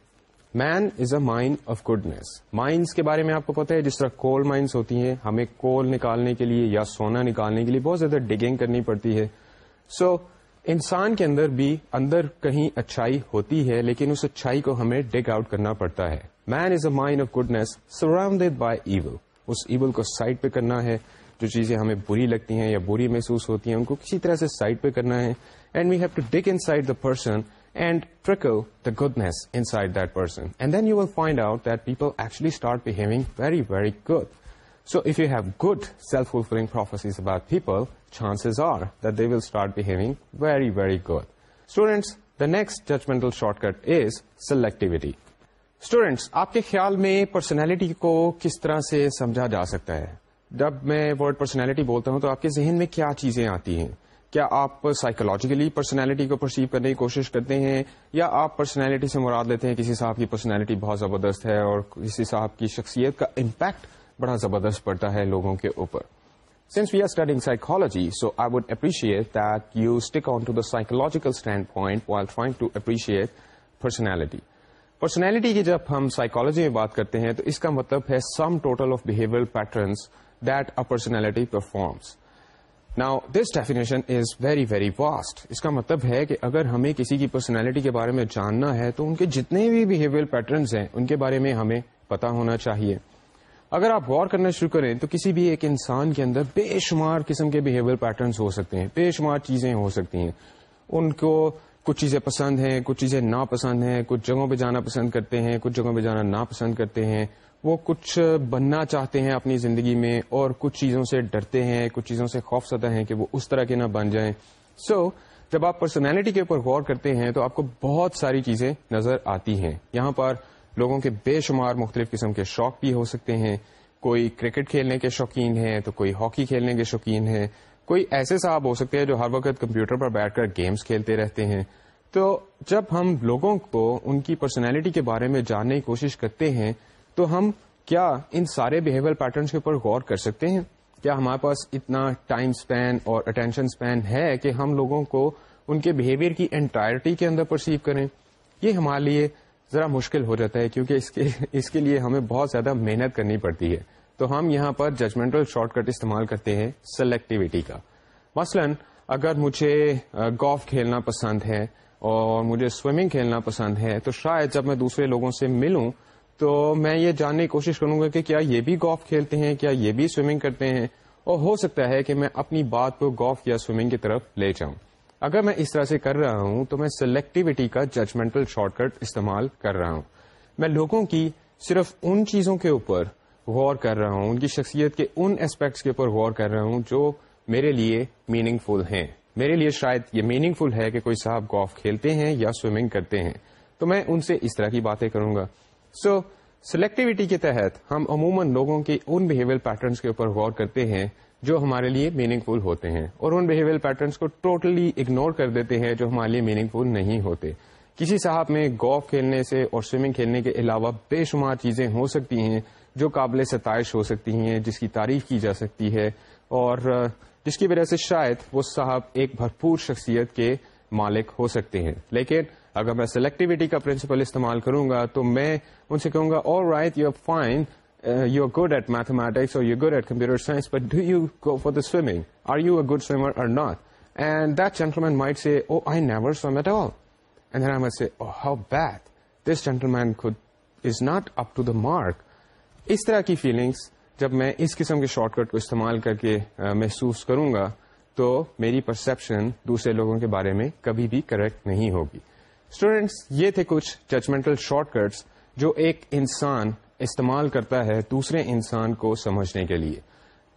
man is a mind of goodness minus کے بارے میں آپ کو پتا ہے جس طرح کول مائنس ہوتی ہیں ہمیں کول نکالنے کے لیے یا سونا نکالنے کے لیے بہت زیادہ ڈگنگ کرنی پڑتی ہے سو so, انسان کے اندر بھی اندر کہیں اچھائی ہوتی ہے لیکن اس اچھائی کو ہمیں ڈگ آؤٹ کرنا پڑتا ہے man is a mind of goodness surrounded by evil us evil کو سائڈ پہ کرنا ہے جو چیزیں ہمیں بری لگتی ہیں یا بری محسوس ہوتی ہیں ان کو کسی طرح سے سائڈ پہ کرنا ہے and we have to dig inside the person and procure goodness inside that person and then you will find out that people actually good so if you have good self fulfilling people chance are they ولارٹ behaving very very good students the next judgemental shortcut is selectivity students آپ کے خیال میں personality کو کس طرح سے سمجھا جا سکتا ہے جب میں ورڈ پرسنالٹی بولتا ہوں تو آپ کے ذہن میں کیا چیزیں آتی ہیں کیا آپ سائیکولوجیکلی پرسنالٹی کو پرسیو کرنے کی کوشش کرتے ہیں یا آپ پرسنالٹی سے مراد لیتے ہیں کسی صاحب کی پرسنالٹی بہت زبردست ہے اور کسی صاحب کی شخصیت کا امپیکٹ بڑا زبردست پڑتا ہے لوگوں کے اوپر since we are studying psychology so I would appreciate that you stick on to the psychological standpoint trying to appreciate personality personality کی جب ہم سائیکالوجی میں بات کرتے ہیں تو اس کا مطلب ہے sum total of behaviour patterns that a personality performs now this definition is very very vast اس کا مطلب ہے کہ اگر ہمیں کسی کی پرسنالٹی کے بارے میں جاننا ہے تو ان کے جتنے بھی بہیویئر پیٹرنس ہیں ان کے بارے میں ہمیں پتا ہونا چاہیے اگر آپ غور کرنا شروع کریں تو کسی بھی ایک انسان کے اندر بے شمار قسم کے بہیویئر پیٹرنس ہو سکتے ہیں بے شمار چیزیں ہو سکتی ہیں ان کو کچھ چیزیں پسند ہیں کچھ چیزیں ناپسند ہیں کچھ جگہوں پہ جانا پسند کرتے ہیں کچھ جگہوں پہ جانا ناپسند کرتے ہیں وہ کچھ بننا چاہتے ہیں اپنی زندگی میں اور کچھ چیزوں سے ڈرتے ہیں کچھ چیزوں سے خوف زدہ ہیں کہ وہ اس طرح کے نہ بن جائیں سو so, جب آپ پرسنالٹی کے اوپر غور کرتے ہیں تو آپ کو بہت ساری چیزیں نظر آتی ہیں یہاں پر لوگوں کے بے شمار مختلف قسم کے شوق بھی ہو سکتے ہیں کوئی کرکٹ کھیلنے کے شوقین ہیں تو کوئی ہاکی کھیلنے کے شوقین ہیں کوئی ایسے صاحب ہو سکتے ہیں جو ہر وقت کمپیوٹر پر بیٹھ کر گیمز کھیلتے رہتے ہیں تو جب ہم لوگوں کو ان کی پرسنالٹی کے بارے میں جاننے کی کوشش کرتے ہیں تو ہم کیا ان سارے بہیویئر پیٹرنس کے اوپر غور کر سکتے ہیں کیا ہمارے پاس اتنا ٹائم اسپین اور اٹینشن اسپین ہے کہ ہم لوگوں کو ان کے بہیویئر کی انٹائرٹی کے اندر پرسیو کریں یہ ہمارے لیے ذرا مشکل ہو جاتا ہے کیونکہ اس کے اس کے لیے ہمیں بہت زیادہ محنت کرنی پڑتی ہے تو ہم یہاں پر ججمنٹل شارٹ کٹ استعمال کرتے ہیں سلیکٹیویٹی کا مثلا اگر مجھے گولف کھیلنا پسند ہے اور مجھے سوئمنگ کھیلنا پسند ہے تو شاید جب میں دوسرے لوگوں سے ملوں تو میں یہ جاننے کی کوشش کروں گا کہ کیا یہ بھی گولف کھیلتے ہیں کیا یہ بھی سوئمنگ کرتے ہیں اور ہو سکتا ہے کہ میں اپنی بات کو گولف یا سوئمنگ کی طرف لے جاؤں اگر میں اس طرح سے کر رہا ہوں تو میں سلیکٹیوٹی کا ججمنٹل شارٹ کٹ استعمال کر رہا ہوں میں لوگوں کی صرف ان چیزوں کے اوپر غور کر رہا ہوں ان کی شخصیت کے ان اسپیکٹس کے اوپر غور کر رہا ہوں جو میرے لیے میننگ فل ہیں میرے لیے شاید یہ میننگ فل ہے کہ کوئی صاحب گولف کھیلتے ہیں یا سوئمنگ کرتے ہیں تو میں ان سے اس طرح کی باتیں کروں گا سو سلیکٹیوٹی کے تحت ہم عموماً لوگوں کے ان بہیویئر پیٹرنس کے اوپر غور کرتے ہیں جو ہمارے لیے میننگ فل ہوتے ہیں اور ان بہیویئر پیٹرنس کو ٹوٹلی totally اگنور کر دیتے ہیں جو ہمارے لیے میننگ فل نہیں ہوتے کسی صاحب میں گولف کھیلنے سے اور سوئمنگ کھیلنے کے علاوہ بے شمار چیزیں ہو سکتی ہیں جو قابل ستائش ہو سکتی ہیں جس کی تعریف کی جا سکتی ہے اور جس کی وجہ سے شاید وہ صاحب ایک بھرپور شخصیت کے مالک ہو سکتے ہیں لیکن اگر میں سلیکٹیویٹی کا پرنسپل استعمال کروں گا تو میں ان سے کہوں گا اور right you fine you are good at mathematics اور you good at computer science but do you you go for the swimming are good swimmer or not and and that might say say oh I never at all how this gentleman خود is not up to the mark اس طرح کی feelings جب میں اس قسم کے short cut کو استعمال کر کے uh, محسوس کروں گا تو میری پرسپشن دوسرے لوگوں کے بارے میں کبھی بھی کریکٹ نہیں ہوگی اسٹوڈینٹس یہ تھے کچھ ججمنٹل شارٹ کٹس جو ایک انسان استعمال کرتا ہے دوسرے انسان کو سمجھنے کے لیے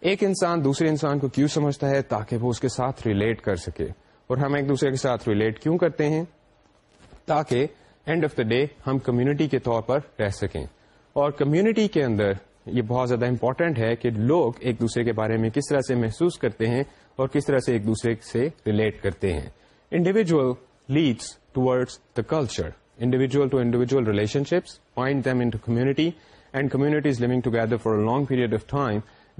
ایک انسان دوسرے انسان کو کیوں سمجھتا ہے تاکہ وہ اس کے ساتھ ریلیٹ کر سکے اور ہم ایک دوسرے کے ساتھ ریلیٹ کیوں کرتے ہیں تاکہ اینڈ آف دا ڈے ہم کمیونٹی کے طور پر رہ سکیں اور کمیونٹی کے اندر یہ بہت زیادہ امپورٹنٹ ہے کہ لوگ ایک دوسرے کے بارے میں کس طرح سے محسوس کرتے ہیں اور کس طرح سے ایک دوسرے سے ریلیٹ کرتے ہیں individual leads a the culture of to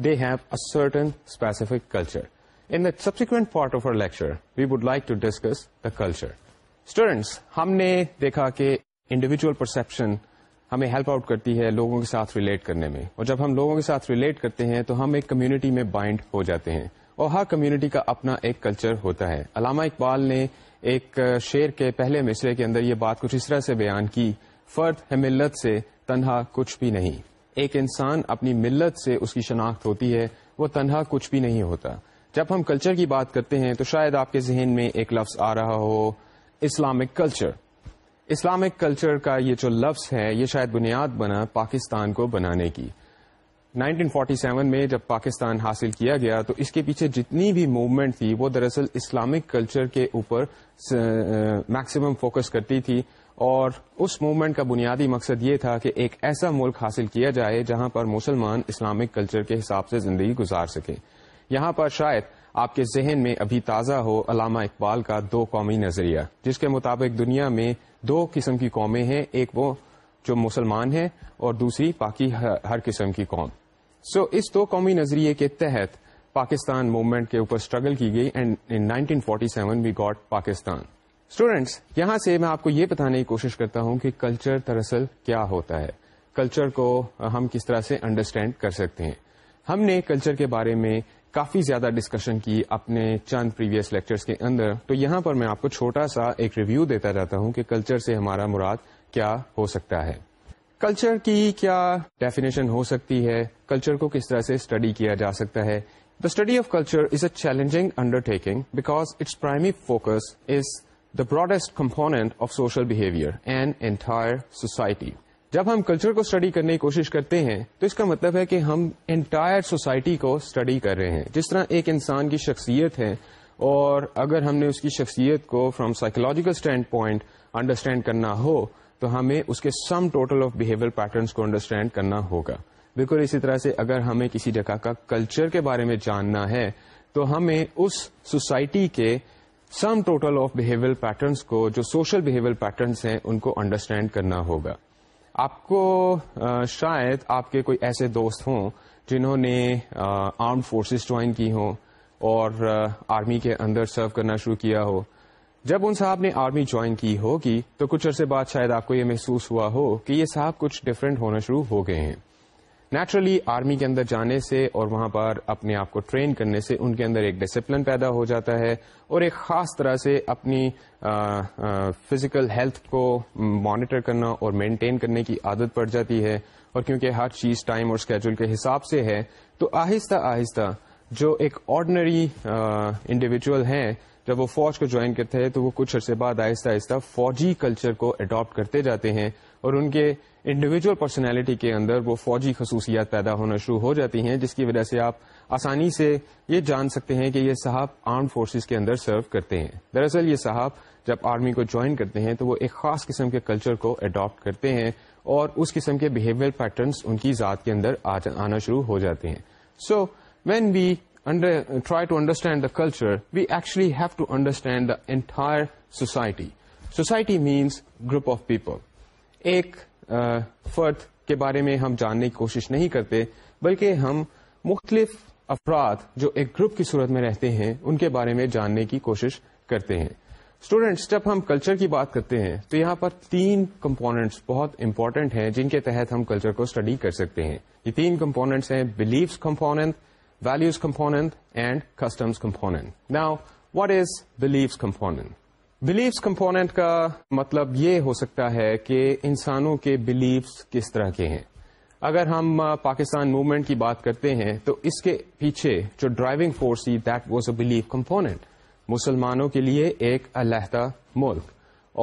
they have a and specific culture. Period of time they have our culture we would like to discuss the culture students ہم نے دیکھا کہ انڈیویجل پرسپشن ہمیں help out کرتی ہے لوگوں کے ساتھ ریلیٹ کرنے میں اور جب ہم لوگوں کے ساتھ ریلیٹ کرتے ہیں تو ہم ایک کمیونٹی میں بائنڈ ہو جاتے ہیں اور ہر کمیونٹی کا اپنا ایک کلچر ہوتا ہے علامہ اقبال نے ایک شعر کے پہلے مصرے کے اندر یہ بات کچھ اس طرح سے بیان کی فرد ہے ملت سے تنہا کچھ بھی نہیں ایک انسان اپنی ملت سے اس کی شناخت ہوتی ہے وہ تنہا کچھ بھی نہیں ہوتا جب ہم کلچر کی بات کرتے ہیں تو شاید آپ کے ذہن میں ایک لفظ آ رہا ہو اسلامک کلچر اسلامک کلچر کا یہ جو لفظ ہے یہ شاید بنیاد بنا پاکستان کو بنانے کی 1947 میں جب پاکستان حاصل کیا گیا تو اس کے پیچھے جتنی بھی موومنٹ تھی وہ دراصل اسلامک کلچر کے اوپر میکسیمم فوکس کرتی تھی اور اس موومنٹ کا بنیادی مقصد یہ تھا کہ ایک ایسا ملک حاصل کیا جائے جہاں پر مسلمان اسلامک کلچر کے حساب سے زندگی گزار سکے یہاں پر شاید آپ کے ذہن میں ابھی تازہ ہو علامہ اقبال کا دو قومی نظریہ جس کے مطابق دنیا میں دو قسم کی قومیں ہیں ایک وہ جو مسلمان ہیں اور دوسری ہر قسم کی قوم سو so, اس دو قومی نظریے کے تحت پاکستان موومنٹ کے اوپر اسٹرگل کی گئی and nineteen forty seven we got Pakistan students یہاں سے میں آپ کو یہ بتانے کی کوشش کرتا ہوں کہ کلچر دراصل کیا ہوتا ہے کلچر کو ہم کس طرح سے انڈرسٹینڈ کر سکتے ہیں ہم نے کلچر کے بارے میں کافی زیادہ ڈسکشن کی اپنے چند پریویس لیکچر کے اندر تو یہاں پر میں آپ کو چھوٹا سا ایک ریویو دیتا جاتا ہوں کہ کلچر سے ہمارا مراد کیا ہو سکتا ہے کلچر کی کیا ڈیفینیشن ہو سکتی ہے کلچر کو کس طرح سے اسٹڈی کیا جا سکتا ہے the study of culture is a challenging undertaking because its primary focus is the broadest component of social behaviour and entire society جب ہم کلچر کو اسٹڈی کرنے کی کوشش کرتے ہیں تو اس کا مطلب ہے کہ ہم انٹائر سوسائٹی کو اسٹڈی کر رہے ہیں جس طرح ایک انسان کی شخصیت ہے اور اگر ہم نے اس کی شخصیت کو from psychological stand point understand کرنا ہو تو ہمیں اس کے sum total of behaviour patterns کو انڈرسٹینڈ کرنا ہوگا بالکل اسی طرح سے اگر ہمیں کسی جگہ کا کلچر کے بارے میں جاننا ہے تو ہمیں اس سوسائٹی کے sum total of behaviour patterns کو جو سوشل بہیویئر پیٹرنس ہیں ان کو انڈرسٹینڈ کرنا ہوگا آپ کو شاید آپ کے کوئی ایسے دوست ہوں جنہوں نے آرمڈ فورسز جوائن کی ہوں اور آرمی کے اندر سرو کرنا شروع کیا ہو جب ان صاحب نے آرمی جوائن کی ہوگی تو کچھ عرصے بعد شاید آپ کو یہ محسوس ہوا ہو کہ یہ صاحب کچھ ڈفرینٹ ہونا شروع ہو گئے ہیں نیچرلی آرمی کے اندر جانے سے اور وہاں پر اپنے آپ کو ٹرین کرنے سے ان کے اندر ایک ڈسپلن پیدا ہو جاتا ہے اور ایک خاص طرح سے اپنی فزیکل ہیلتھ کو مانیٹر کرنا اور مینٹین کرنے کی عادت پڑ جاتی ہے اور کیونکہ ہر چیز ٹائم اور اسکیڈول کے حساب سے ہے تو آہستہ آہستہ جو ایک آرڈنری انڈیویجول ہیں جب وہ فوج کو جوائن کرتے ہیں تو وہ کچھ عرصے بعد آہستہ آہستہ فوجی کلچر کو اڈاپٹ کرتے جاتے ہیں اور ان کے انڈیویجل پرسنالٹی کے اندر وہ فوجی خصوصیات پیدا ہونا شروع ہو جاتی ہیں جس کی وجہ سے آپ آسانی سے یہ جان سکتے ہیں کہ یہ صاحب آرمڈ فورسز کے اندر سرو کرتے ہیں دراصل یہ صاحب جب آرمی کو جوائن کرتے ہیں تو وہ ایک خاص قسم کے کلچر کو اڈاپٹ کرتے ہیں اور اس قسم کے بہیویئر پیٹرنس ان کی ذات کے اندر آنا شروع ہو جاتے ہیں so when we try to understand the culture we actually have to understand the entire society society means group of people ایک فرد کے بارے میں ہم جاننے کی کوشش نہیں کرتے بلکہ ہم مختلف افراد جو ایک گروپ کی صورت میں رہتے ہیں ان کے بارے میں جاننے کی کوشش کرتے ہیں اسٹوڈینٹس جب ہم کلچر کی بات کرتے ہیں تو یہاں پر تین کمپوننٹس بہت امپورٹنٹ ہیں جن کے تحت ہم کلچر کو اسٹڈی کر سکتے ہیں یہ تین کمپوننٹس ہیں beliefs component values component and customs component. Now, what is beliefs component? Beliefs component کا مطلب یہ ہو سکتا ہے کہ انسانوں کے بلیفس کس طرح کے ہیں اگر ہم پاکستان موومنٹ کی بات کرتے ہیں تو اس کے پیچھے جو ڈرائیونگ فورس تھی that was a belief component مسلمانوں کے لیے ایک علیحدہ ملک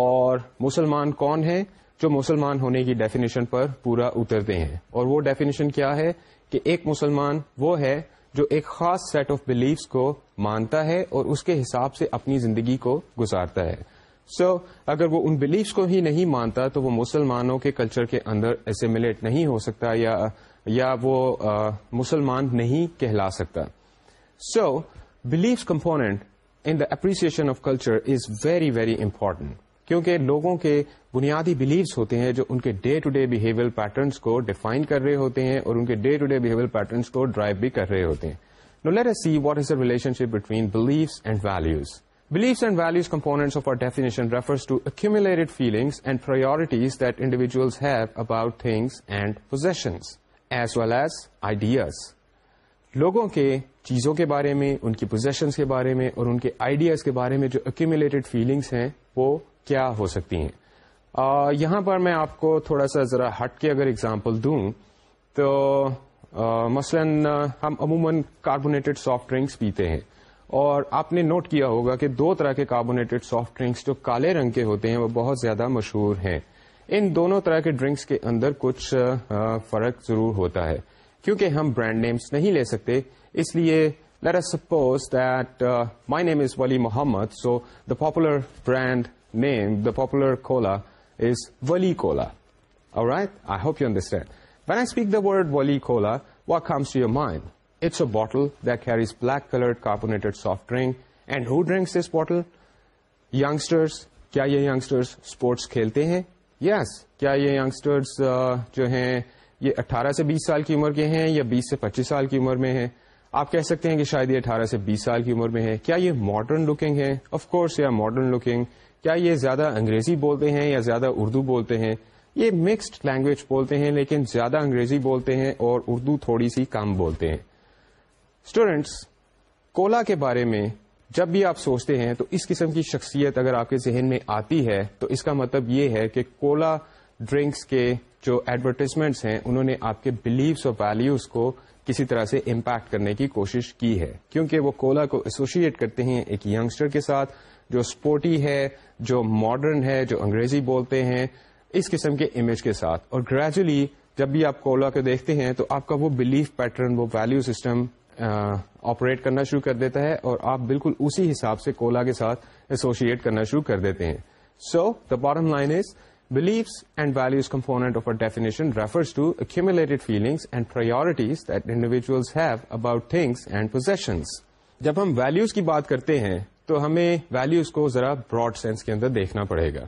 اور مسلمان کون ہیں جو مسلمان ہونے کی ڈیفینیشن پر پورا اترتے ہیں اور وہ ڈیفینیشن کیا ہے کہ ایک مسلمان وہ ہے جو ایک خاص سیٹ آف بلیفس کو مانتا ہے اور اس کے حساب سے اپنی زندگی کو گزارتا ہے سو so, اگر وہ ان بلیفس کو ہی نہیں مانتا تو وہ مسلمانوں کے کلچر کے اندر اسیمولیٹ نہیں ہو سکتا یا یا وہ مسلمان نہیں کہلا سکتا so beliefs component in the appreciation of culture is very very important کیونکہ لوگوں کے بنیادی بلیوز ہوتے ہیں جو ان کے day to day behaviour patterns کو ڈیفائن کر رہے ہوتے ہیں اور ان کے day to day behaviour patterns کو ڈرائیو بھی کر رہے ہوتے ہیں now let see what is relationship between beliefs and values beliefs and values components of our definition refers to accumulate feelings about things and positions as well as ideas لوگوں کے چیزوں کے بارے میں ان کی پوزیشنس کے بارے میں اور ان کے آئیڈیاز کے بارے میں جو اکیومولیٹڈ فیلنگس ہیں وہ کیا ہو سکتی ہیں یہاں پر میں آپ کو تھوڑا سا ذرا ہٹ کے اگر اگزامپل دوں تو مثلا ہم عموماً کاربونیٹڈ سافٹ ڈرنکس پیتے ہیں اور آپ نے نوٹ کیا ہوگا کہ دو طرح کے کاربونیٹڈ سافٹ ڈرنکس جو کالے رنگ کے ہوتے ہیں وہ بہت زیادہ مشہور ہیں ان دونوں طرح کے ڈرنکس کے اندر کچھ فرق ضرور ہوتا ہے کیونکہ ہم برانڈ نیمس نہیں لے سکتے اس لیے let's suppose that my name is Wali Muhammad so the popular brand name, the popular cola, is name the popular cola is Wali cola oh right I hope you in this rate one I the world Wali cola when it's a bottle doors black coloured carbonate soft drink and who drinks bottle youngsters کیا یہ یگسٹر sports کھیلتے ہیں یس کیا یہ یگسٹرس جو ہے یہ اٹھارہ سے بیس سال کی عمر کے ہیں یا بیس سے پچیس سال کی عمر میں ہے آپ کہہ سکتے ہیں کہ شاید یہ اٹھارہ سے بیس سال کی عمر میں ہے کیا یہ ماڈرن لوکنگ ہے آف کورس یہ ماڈرن لوکنگ کیا یہ زیادہ انگریزی بولتے ہیں یا زیادہ اردو بولتے ہیں یہ مکسڈ لینگویج بولتے ہیں لیکن زیادہ انگریزی بولتے ہیں اور اردو تھوڑی سی کم بولتے ہیں اسٹوڈینٹس کولا کے بارے میں جب بھی آپ سوچتے ہیں تو اس قسم کی شخصیت اگر آپ کے ذہن میں آتی ہے تو اس کا مطلب یہ ہے کہ کولا ڈرنکس کے جو ایڈورٹیزمنٹس ہیں انہوں نے آپ کے بلیوس اور ویلوز کو کسی طرح سے امپیکٹ کرنے کی کوشش کی ہے کیونکہ وہ کولا کو ایسوسیٹ کرتے ہیں ایک یگسٹر کے ساتھ جو اسپورٹی ہے جو ماڈرن ہے جو انگریزی بولتے ہیں اس قسم کے امیج کے ساتھ اور گریجولی جب بھی آپ کولا کو دیکھتے ہیں تو آپ کا وہ بلیف پیٹرن وہ ویلو سسٹم آپریٹ کرنا شروع کر دیتا ہے اور آپ بالکل اسی حساب سے کولا کے ساتھ ایسوسیٹ کرنا شروع کر دیتے ہیں so the bottom is beliefs and values component of our definition refers to accumulate feelings and priorities that individuals have about things and positions جب ہم ویلوز کی بات کرتے ہیں تو ہمیں ویلیوز کو ذرا براڈ سینس کے اندر دیکھنا پڑے گا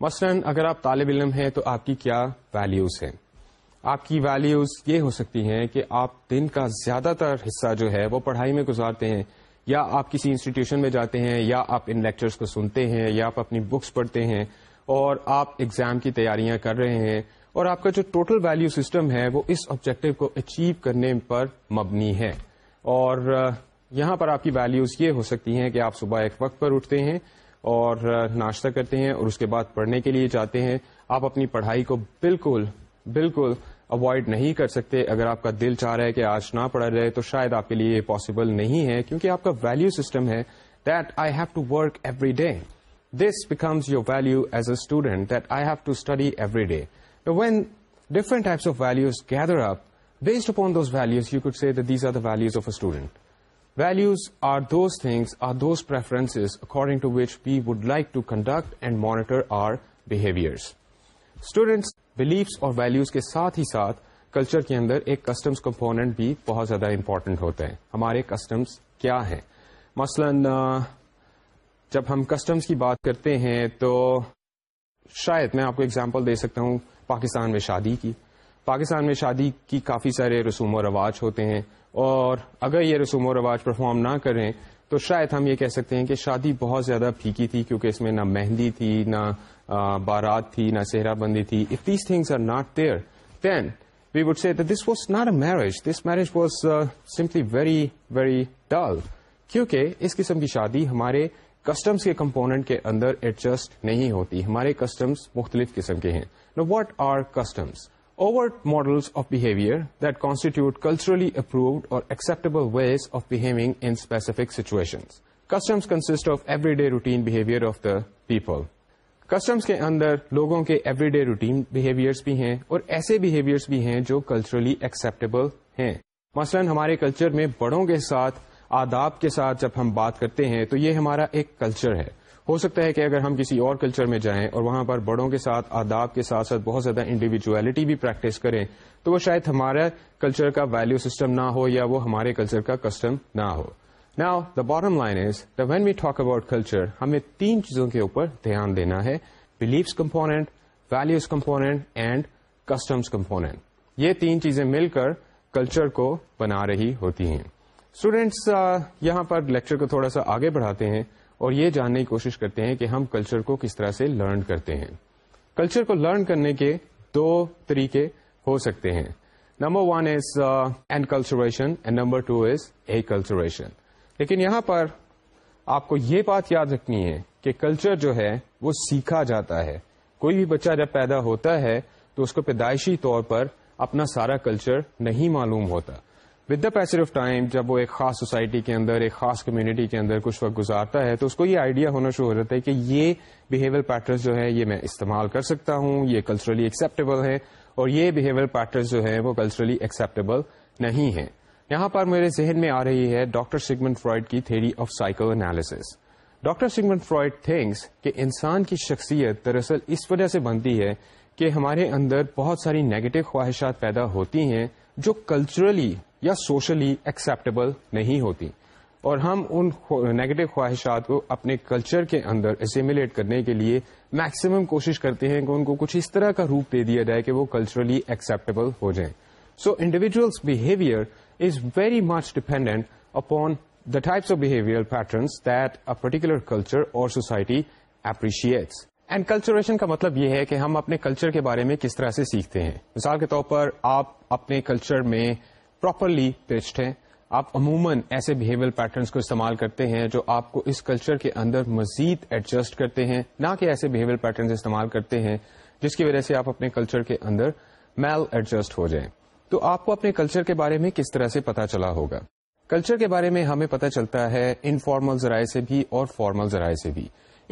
مثلا اگر آپ طالب علم ہیں تو آپ کی کیا ویلیوز ہیں آپ کی ویلیوز یہ ہو سکتی ہیں کہ آپ دن کا زیادہ تر حصہ جو ہے وہ پڑھائی میں گزارتے ہیں یا آپ کسی انسٹیٹیوشن میں جاتے ہیں یا آپ ان لیکچرز کو سنتے ہیں یا آپ اپنی بکس پڑھتے ہیں اور آپ ایگزام کی تیاریاں کر رہے ہیں اور آپ کا جو ٹوٹل ویلیو سسٹم ہے وہ اس آبجیکٹو کو اچیو کرنے پر مبنی ہے اور یہاں پر آپ کی ویلیوز یہ ہو سکتی ہیں کہ آپ صبح ایک وقت پر اٹھتے ہیں اور ناشتہ کرتے ہیں اور اس کے بعد پڑھنے کے لیے جاتے ہیں آپ اپنی پڑھائی کو بالکل بالکل اوائڈ نہیں کر سکتے اگر آپ کا دل چاہ رہا ہے کہ آج نہ پڑھا رہے تو شاید آپ کے لیے یہ پاسبل نہیں ہے کیونکہ آپ کا ویلیو سسٹم ہے that I have to work every day this becomes your value as a student that I have to study every day when different types of values gather up based upon those values you could see these are the values of a student values are those things, are those preferences according to which we would like to conduct and monitor our behaviors. Students beliefs اور values کے ساتھ ہی ساتھ culture کے اندر ایک customs component بھی بہت زیادہ important ہوتے ہیں ہمارے کسٹمس کیا ہیں مثلاً جب ہم کسٹمس کی بات کرتے ہیں تو شاید میں آپ کو اگزامپل دے سکتا ہوں پاکستان میں شادی کی پاکستان میں شادی کی کافی سارے رسوم و رواج ہوتے ہیں اور اگر یہ رسوم و رواج پرفارم نہ کریں تو شاید ہم یہ کہہ سکتے ہیں کہ شادی بہت زیادہ پھیکی تھی کیونکہ اس میں نہ مہندی تھی نہ بارات تھی نہ صحرا بندی تھی if these things are not there then we would see this was not a marriage this marriage was simply very very dull کیونکہ اس قسم کی شادی ہمارے کسٹمس کے کمپوننٹ کے اندر ایڈجسٹ نہیں ہوتی ہمارے کسٹمس مختلف قسم کے ہیں what are customs over models of behaviour that constitute culturally approved or acceptable ways of behaving in specific customs consist of every day routine behaviour of the people customs کے اندر لوگوں کے ایوری ڈے روٹین بہیویئرس بھی ہیں اور ایسے behaviours بھی ہیں جو کلچرلی ایکسپٹیبل ہیں مثلاً ہمارے کلچر میں بڑوں کے ساتھ آداب کے ساتھ جب ہم بات کرتے ہیں تو یہ ہمارا ایک کلچر ہے ہو سکتا ہے کہ اگر ہم کسی اور کلچر میں جائیں اور وہاں پر بڑوں کے ساتھ آداب کے ساتھ ساتھ بہت زیادہ انڈیویجویلٹی بھی پریکٹس کریں تو وہ شاید ہمارا کلچر کا ویلو سسٹم نہ ہو یا وہ ہمارے کلچر کا کسٹم نہ ہو نا the line is the when we talk about culture ہمیں تین چیزوں کے اوپر دھیان دینا ہے beliefs component values component and customs component یہ تین چیزیں مل کر کلچر کو بنا رہی ہوتی ہیں اسٹوڈینٹس یہاں پر لیکچر کو تھوڑا سا آگے بڑھاتے ہیں اور یہ جاننے کی کوشش کرتے ہیں کہ ہم کلچر کو کس طرح سے لرن کرتے ہیں کلچر کو لرن کرنے کے دو طریقے ہو سکتے ہیں number one is enculturation and number two is acculturation لیکن یہاں پر آپ کو یہ بات یاد رکھنی ہے کہ کلچر جو ہے وہ سیکھا جاتا ہے کوئی بھی بچہ جب پیدا ہوتا ہے تو اس کو پیدائشی طور پر اپنا سارا کلچر نہیں معلوم ہوتا with the pace of time جب وہ ایک خاص سوسائٹی کے اندر ایک خاص کمیونٹی کے اندر کچھ وقت گزارتا ہے تو اس کو یہ آئیڈیا ہونا شروع ہو جاتا ہے کہ یہ بہیویئر پیٹرنس جو ہے یہ میں استعمال کر سکتا ہوں یہ کلچرلی ایکسیپٹیبل ہے اور یہ بہیویئر پیٹرنس جو ہے وہ کلچرلی ایکسیپٹیبل نہیں ہے یہاں پر میرے ذہن میں آ رہی ہے ڈاکٹر سگمنٹ فرائڈ کی theory of psychoanalysis doctor Sigmund Freud thinks کہ انسان کی شخصیت دراصل اس وجہ سے بنتی ہے کہ ہمارے اندر بہت ساری نیگیٹو خواہشات پیدا ہوتی ہیں جو کلچرلی یا سوشلی ایکسیپٹیبل نہیں ہوتی اور ہم ان نیگیٹو خواہشات کو اپنے کلچر کے اندر اسیمولیٹ کرنے کے لیے میکسیمم کوشش کرتے ہیں کہ ان کو کچھ اس طرح کا روپ دے دیا جائے کہ وہ کلچرلی ایکسیپٹیبل ہو جائیں so individuals behaviour is very much dependent upon the types of behaviour patterns that a particular culture or society appreciates and enculturation کا مطلب یہ ہے کہ ہم اپنے کلچر کے بارے میں کس طرح سے سیکھتے ہیں مثال کے طور پر آپ اپنے کلچر میں پراپرلی پیسڈ ہیں آپ عموماً ایسے بہیویئر پیٹرنس کو استعمال کرتے ہیں جو آپ کو اس کلچر کے اندر مزید ایڈجسٹ کرتے ہیں نہ کہ ایسے بہیویئر پیٹرنس استعمال کرتے ہیں جس کی وجہ سے آپ اپنے کلچر کے اندر میل ایڈجسٹ ہو جائیں تو آپ کو اپنے کلچر کے بارے میں کس طرح سے پتا چلا ہوگا کلچر کے بارے میں ہمیں پتہ چلتا ہے انفارمل ذرائع سے بھی اور فارمل ذرائع سے بھی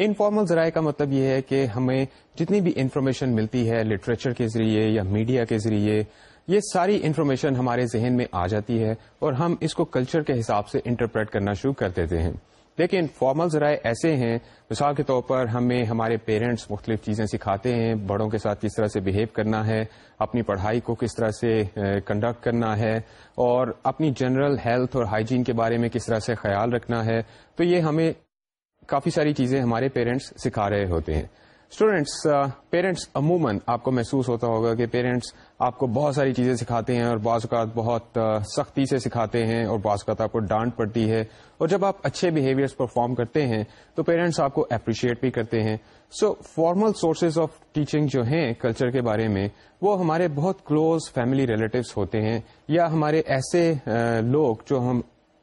انفارمل ذرائع کا مطلب یہ ہے کہ ہمیں جتنی بھی انفارمیشن ملتی ہے لٹریچر کے ذریعے یا میڈیا کے ذریعے یہ ساری انفارمیشن ہمارے ذہن میں آ جاتی ہے اور ہم اس کو کلچر کے حساب سے انٹرپریٹ کرنا شروع کر دیتے ہیں لیکن فارمل ذرائع ایسے ہیں مثال کے طور پر ہمیں ہمارے پیرنٹس مختلف چیزیں سکھاتے ہیں بڑوں کے ساتھ کس طرح سے بہیو کرنا ہے اپنی پڑھائی کو کس طرح سے کنڈکٹ کرنا ہے اور اپنی جنرل ہیلتھ اور ہائیجین کے بارے میں کس طرح سے خیال رکھنا ہے تو یہ ہمیں کافی ساری چیزیں ہمارے پیرنٹس سکھا رہے ہوتے ہیں اسٹوڈینٹس پیرنٹس عموماً آپ کو محسوس ہوتا ہوگا کہ پیرنٹس آپ کو بہت ساری چیزیں سکھاتے ہیں اور بعض اوقات بہت سختی سے سکھاتے ہیں اور بعض اوقات آپ کو ڈانٹ پڑتی ہے اور جب آپ اچھے بہیویئرس پرفارم کرتے ہیں تو پیرنٹس آپ کو اپریشیٹ بھی کرتے ہیں so formal sources of teaching جو ہیں کلچر کے بارے میں وہ ہمارے بہت کلوز فیملی ریلیٹیوس ہوتے ہیں یا ہمارے ایسے لوگ جو ہم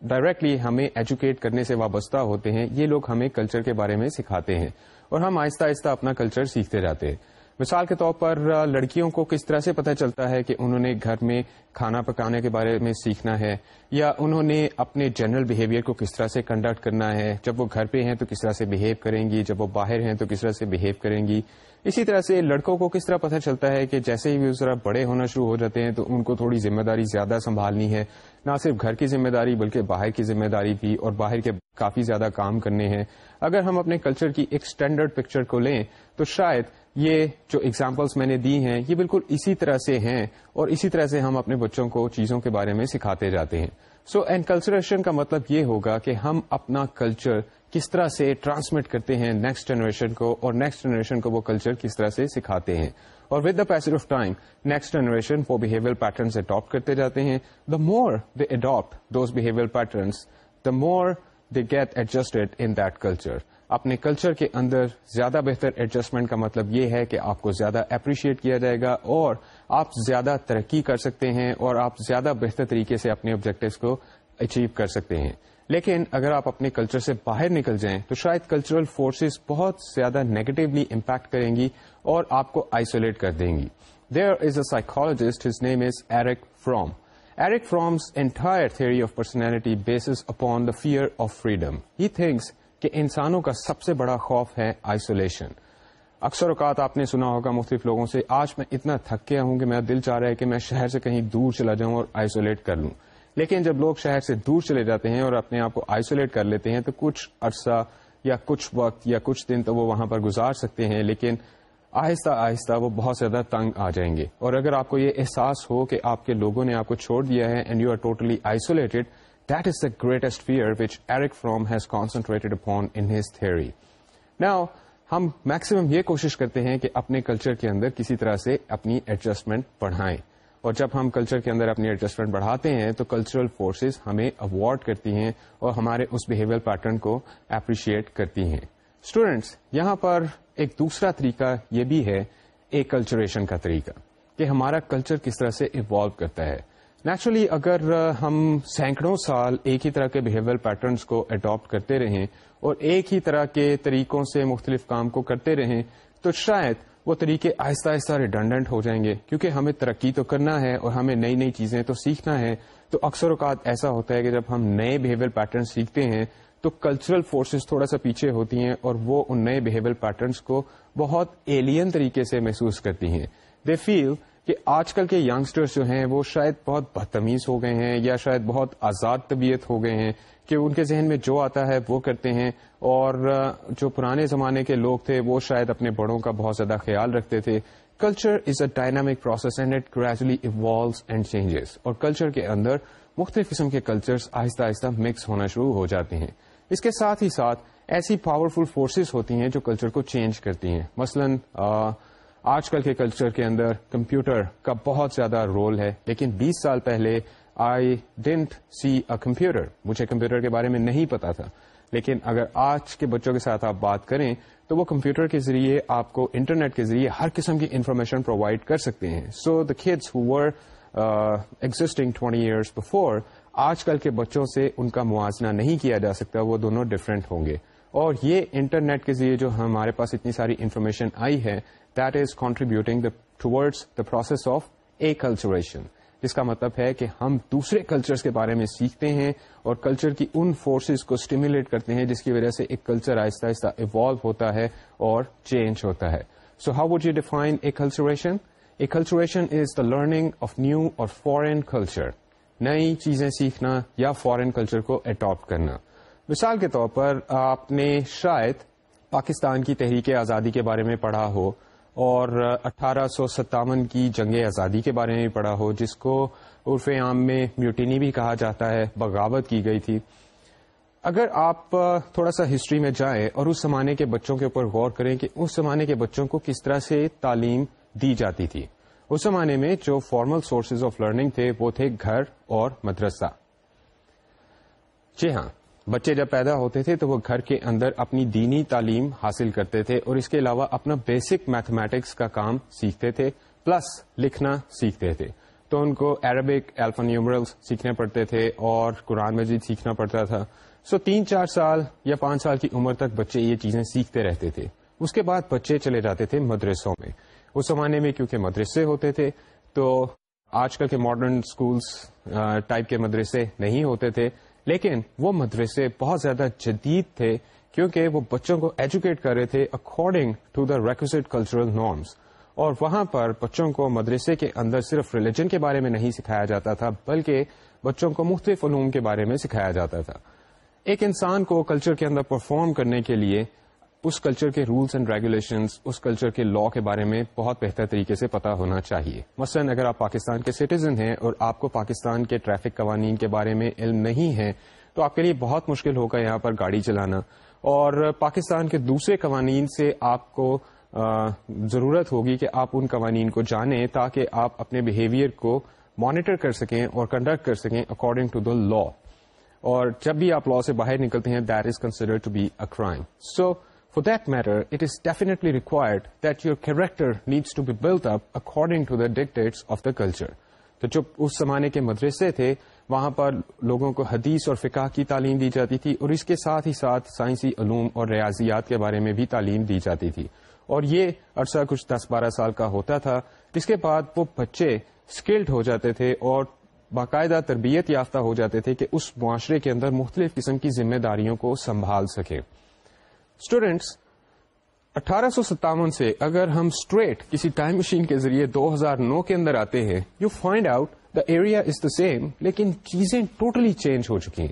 ڈائریکٹلی ہمیں ایجوکیٹ کرنے سے وابستہ ہوتے ہیں یہ لوگ ہمیں کلچر کے بارے میں سکھاتے ہیں اور ہم آہستہ آہستہ اپنا کلچر سیکھتے جاتے ہیں مثال کے طور پر لڑکیوں کو کس طرح سے پتہ چلتا ہے کہ انہوں نے گھر میں کھانا پکانے کے بارے میں سیکھنا ہے یا انہوں نے اپنے جنرل بہیویئر کو کس طرح سے کنڈکٹ کرنا ہے جب وہ گھر پہ ہیں تو کس طرح سے بہیو کریں گی جب وہ باہر ہیں تو کس طرح سے بہیو کریں گی اسی طرح سے لڑکوں کو کس طرح پتہ چلتا ہے کہ جیسے ہی وہ ذرا بڑے ہونا شروع ہو جاتے ہیں تو ان کو تھوڑی ذمہ داری زیادہ سنبھالنی ہے نہ صرف گھر کی ذمہ داری بلکہ باہر کی ذمہ داری بھی اور باہر کے کافی زیادہ کام کرنے ہیں اگر ہم اپنے کلچر کی ایک اسٹینڈرڈ پکچر کو لیں تو شاید یہ جو اگزامپلس میں نے دی ہیں یہ بالکل اسی طرح سے ہیں اور اسی طرح سے ہم اپنے بچوں کو چیزوں کے بارے میں سکھاتے جاتے ہیں سو اینڈ کلچرشن کا مطلب یہ ہوگا کہ ہم اپنا کلچر کس طرح سے ٹرانسمٹ کرتے ہیں نیکسٹ جنریشن کو اور نیکسٹ جنریشن کو وہ کلچر کس طرح سے سکھاتے ہیں اور with the pace of time next generation وہ بہیویئر پیٹرنس اڈاپٹ کرتے جاتے ہیں the more they adapt those behaviour patterns the more they get adjusted in that culture اپنے کلچر کے اندر زیادہ بہتر ایڈجسٹمنٹ کا مطلب یہ ہے کہ آپ کو زیادہ اپریشیٹ کیا جائے گا اور آپ زیادہ ترقی کر سکتے ہیں اور آپ زیادہ بہتر طریقے سے اپنے آبجیکٹو کو اچیو کر سکتے ہیں لیکن اگر آپ اپنے کلچر سے باہر نکل جائیں تو شاید کلچرل فورسز بہت زیادہ نیگیٹولی امپیکٹ کریں گی اور آپ کو آئسولیٹ کر دیں گی there is a psychologist name is Erich Fromm Erich Fromm's entire theory of personality bases upon the fear of freedom he thinks کہ انسانوں کا سب سے بڑا خوف ہے آئسولیشن اکثر اوقات آپ نے سنا ہوگا مختلف لوگوں سے آج میں اتنا تھک گیا ہوں کہ میرا دل چاہ رہا ہے کہ میں شہر سے کہیں دور چلا جاؤں اور آئسولیٹ کر لوں لیکن جب لوگ شہر سے دور چلے جاتے ہیں اور اپنے آپ کو آئسولیٹ کر لیتے ہیں تو کچھ عرصہ یا کچھ وقت یا کچھ دن تو وہ وہاں پر گزار سکتے ہیں لیکن آہستہ آہستہ وہ بہت زیادہ تنگ آ جائیں گے اور اگر آپ کو یہ احساس ہو کہ آپ کے لوگوں نے آپ کو چھوڑ دیا ہے and you are totally isolated that is the greatest fear which Erich Fromm has concentrated upon in his theory نا ہم میکسیمم یہ کوشش کرتے ہیں کہ اپنے کلچر کے اندر کسی طرح سے اپنی ایڈجسٹمنٹ بڑھائیں اور جب ہم کلچر کے اندر اپنی ایڈجسٹمنٹ بڑھاتے ہیں تو کلچرل فورسز ہمیں اوارڈ کرتی ہیں اور ہمارے اس بہیویئر پیٹرن کو اپریشیٹ کرتی ہیں اسٹوڈینٹس یہاں پر ایک دوسرا طریقہ یہ بھی ہے ایک کلچریشن کا طریقہ کہ ہمارا کلچر کس طرح سے ایوالو کرتا ہے نیچرلی اگر ہم سینکڑوں سال ایک ہی طرح کے بہیویئر پیٹرنس کو اڈاپٹ کرتے رہیں اور ایک ہی طرح کے طریقوں سے مختلف کام کو کرتے رہیں تو شاید وہ طریقے آہستہ آہستہ ریڈنڈنٹ ہو جائیں گے کیونکہ ہمیں ترقی تو کرنا ہے اور ہمیں نئی نئی چیزیں تو سیکھنا ہے تو اکثر اوقات ایسا ہوتا ہے کہ جب ہم نئے بہیویئر پیٹرن سیکھتے ہیں تو کلچرل فورسز تھوڑا سا پیچھے ہوتی ہیں اور وہ ان نئے بہیویئر پیٹرنس کو بہت ایلین طریقے سے محسوس کرتی ہیں دے فیل کہ آج کل کے یگسٹرس جو ہیں وہ شاید بہت بدتمیز ہو گئے ہیں یا شاید بہت آزاد طبیعت ہو گئے ہیں کہ ان کے ذہن میں جو آتا ہے وہ کرتے ہیں اور جو پرانے زمانے کے لوگ تھے وہ شاید اپنے بڑوں کا بہت زیادہ خیال رکھتے تھے culture is a dynamic process and it gradually evolves and changes اور کلچر کے اندر مختلف قسم کے کلچرس آہستہ آہستہ مکس ہونا شروع ہو جاتے ہیں اس کے ساتھ ہی ساتھ ایسی پاورفل فورسز ہوتی ہیں جو کلچر کو چینج کرتی ہیں مثلا آج کل کے کلچر کے اندر کمپیوٹر کا بہت زیادہ رول ہے لیکن بیس سال پہلے I didn't see a computer مجھے کمپیوٹر کے بارے میں نہیں پتا تھا لیکن اگر آج کے بچوں کے ساتھ آپ بات کریں تو وہ کمپیوٹر کے ذریعے آپ کو انٹرنیٹ کے ذریعے ہر قسم کی انفارمیشن پرووائڈ کر سکتے ہیں so the kids who existing twenty years before آج کل کے بچوں سے ان کا موازنہ نہیں کیا جا سکتا وہ دونوں ڈفرینٹ ہوں گے اور یہ انٹرنیٹ کے ذریعے جو ہمارے پاس اتنی ساری انفارمیشن آئی ہے that is contributing the process of acculturation جس کا مطلب ہے کہ ہم دوسرے کلچرز کے بارے میں سیکھتے ہیں اور کلچر کی ان فورسز کو اسٹیمولیٹ کرتے ہیں جس کی وجہ سے ایک کلچر آہستہ آہستہ ایوالو ہوتا ہے اور چینج ہوتا ہے so how would you define acculturation acculturation is the learning of new or foreign culture نئی چیزیں سیکھنا یا فارن کلچر کو اڈاپٹ کرنا مثال کے طور پر آپ نے شاید پاکستان کی تحریک آزادی کے بارے میں پڑھا ہو اور اٹھارہ سو ستاون کی جنگ آزادی کے بارے میں پڑھا ہو جس کو عرف عام میں میوٹینی بھی کہا جاتا ہے بغاوت کی گئی تھی اگر آپ تھوڑا سا ہسٹری میں جائیں اور اس زمانے کے بچوں کے اوپر غور کریں کہ اس زمانے کے بچوں کو کس طرح سے تعلیم دی جاتی تھی اس زمانے میں جو فارمل سورسز آف لرننگ تھے وہ تھے گھر اور مدرسہ جی ہاں بچے جب پیدا ہوتے تھے تو وہ گھر کے اندر اپنی دینی تعلیم حاصل کرتے تھے اور اس کے علاوہ اپنا بیسک میتھمیٹکس کا کام سیکھتے تھے پلس لکھنا سیکھتے تھے تو ان کو الفا نیومرلس سیکھنے پڑتے تھے اور قرآن مجید سیکھنا پڑتا تھا سو تین چار سال یا پانچ سال کی عمر تک بچے یہ چیزیں سیکھتے رہتے تھے اس کے بعد بچے چلے جاتے تھے مدرسوں میں اس زمانے میں کیونکہ مدرسے ہوتے تھے تو آج کل کے ماڈرن اسکولس ٹائپ کے مدرسے نہیں ہوتے تھے لیکن وہ مدرسے بہت زیادہ جدید تھے کیونکہ وہ بچوں کو ایجوکیٹ کر رہے تھے according to the recognised cultural norms اور وہاں پر بچوں کو مدرسے کے اندر صرف ریلیجن کے بارے میں نہیں سکھایا جاتا تھا بلکہ بچوں کو مختلف علوم کے بارے میں سکھایا جاتا تھا ایک انسان کو کلچر کے اندر پرفارم کرنے کے لیے اس کلچر کے رولس اینڈ ریگولیشنز اس کلچر کے لاء کے بارے میں بہت بہتر طریقے سے پتا ہونا چاہیے مثلاً اگر آپ پاکستان کے سٹیزن ہیں اور آپ کو پاکستان کے ٹریفک قوانین کے بارے میں علم نہیں ہے تو آپ کے لیے بہت مشکل ہوگا یہاں پر گاڑی چلانا اور پاکستان کے دوسرے قوانین سے آپ کو ضرورت ہوگی کہ آپ ان قوانین کو جانیں تاکہ آپ اپنے بہیویئر کو مانیٹر کر سکیں اور کنڈکٹ کر سکیں اکارڈنگ ٹو دا لا اور جب بھی آپ لا سے باہر نکلتے ہیں that is consider to be a crime so for that matter it is definitely required that your character needs to be build up according to the dictate of the culture تو جو اس زمانے کے مدرسے تھے وہاں پر لوگوں کو حدیث اور فقہ کی تعلیم دی جاتی تھی اور اس کے ساتھ ہی ساتھ سائنسی علوم اور ریاضیات کے بارے میں بھی تعلیم دی جاتی تھی اور یہ عرصہ کچھ دس بارہ سال کا ہوتا تھا جس کے بعد وہ بچے اسکلڈ ہو جاتے تھے اور باقاعدہ تربیت یافتہ ہو جاتے تھے کہ اس معاشرے کے اندر مختلف قسم کی ذمہ داریوں کو سنبھال سکے اسٹوڈینٹس اٹھارہ سو ستاون سے اگر ہم اسٹریٹ کسی ٹائم مشین کے ذریعے دو ہزار نو کے اندر آتے ہیں you find out the area is the same لیکن چیزیں ٹوٹلی چینج ہو چکی ہیں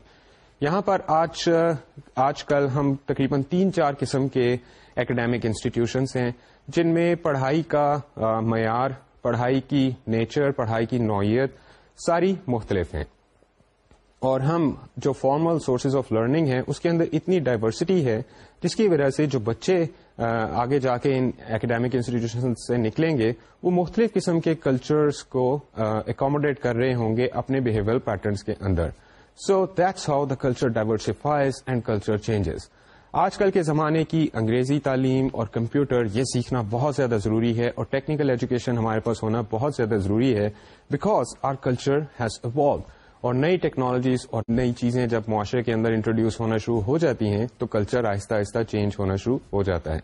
یہاں پر آج آج کل ہم تقریباً تین چار قسم کے اکیڈیمک انسٹیٹیوشنس ہیں جن میں پڑھائی کا معیار پڑھائی کی نیچر پڑھائی کی نوعیت ساری مختلف ہیں اور ہم جو فارمل سورسز آف لرننگ ہیں اس کے اندر اتنی ڈائیورسٹی ہے جس کی وجہ سے جو بچے آگے جا کے ان اکیڈیمک انسٹیٹیوشن سے نکلیں گے وہ مختلف قسم کے کلچرس کو اکاموڈیٹ کر رہے ہوں گے اپنے بہیویئر پیٹرنس کے اندر so that's how the culture diversifies and culture changes آج کل کے زمانے کی انگریزی تعلیم اور کمپیوٹر یہ سیکھنا بہت زیادہ ضروری ہے اور ٹیکنیکل ایجوکیشن ہمارے پاس ہونا بہت زیادہ ضروری ہے because our culture has evolve اور نئی ٹیکنالوجیز اور نئی چیزیں جب معاشرے کے اندر انٹروڈیوس ہونا شروع ہو جاتی ہیں تو کلچر آہستہ آہستہ چینج ہونا شروع ہو جاتا ہے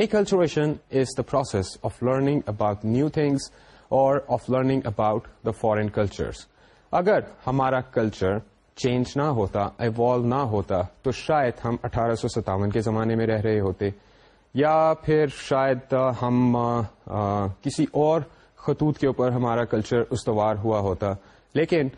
acculturation is the process of learning about new things or of learning about the foreign cultures اگر ہمارا کلچر چینج نہ ہوتا ایوالو نہ ہوتا تو شاید ہم اٹھارہ سو ستاون کے زمانے میں رہ رہے ہوتے یا پھر شاید ہم آ, آ, کسی اور خطوط کے اوپر ہمارا کلچر استوار ہوا ہوتا لیکن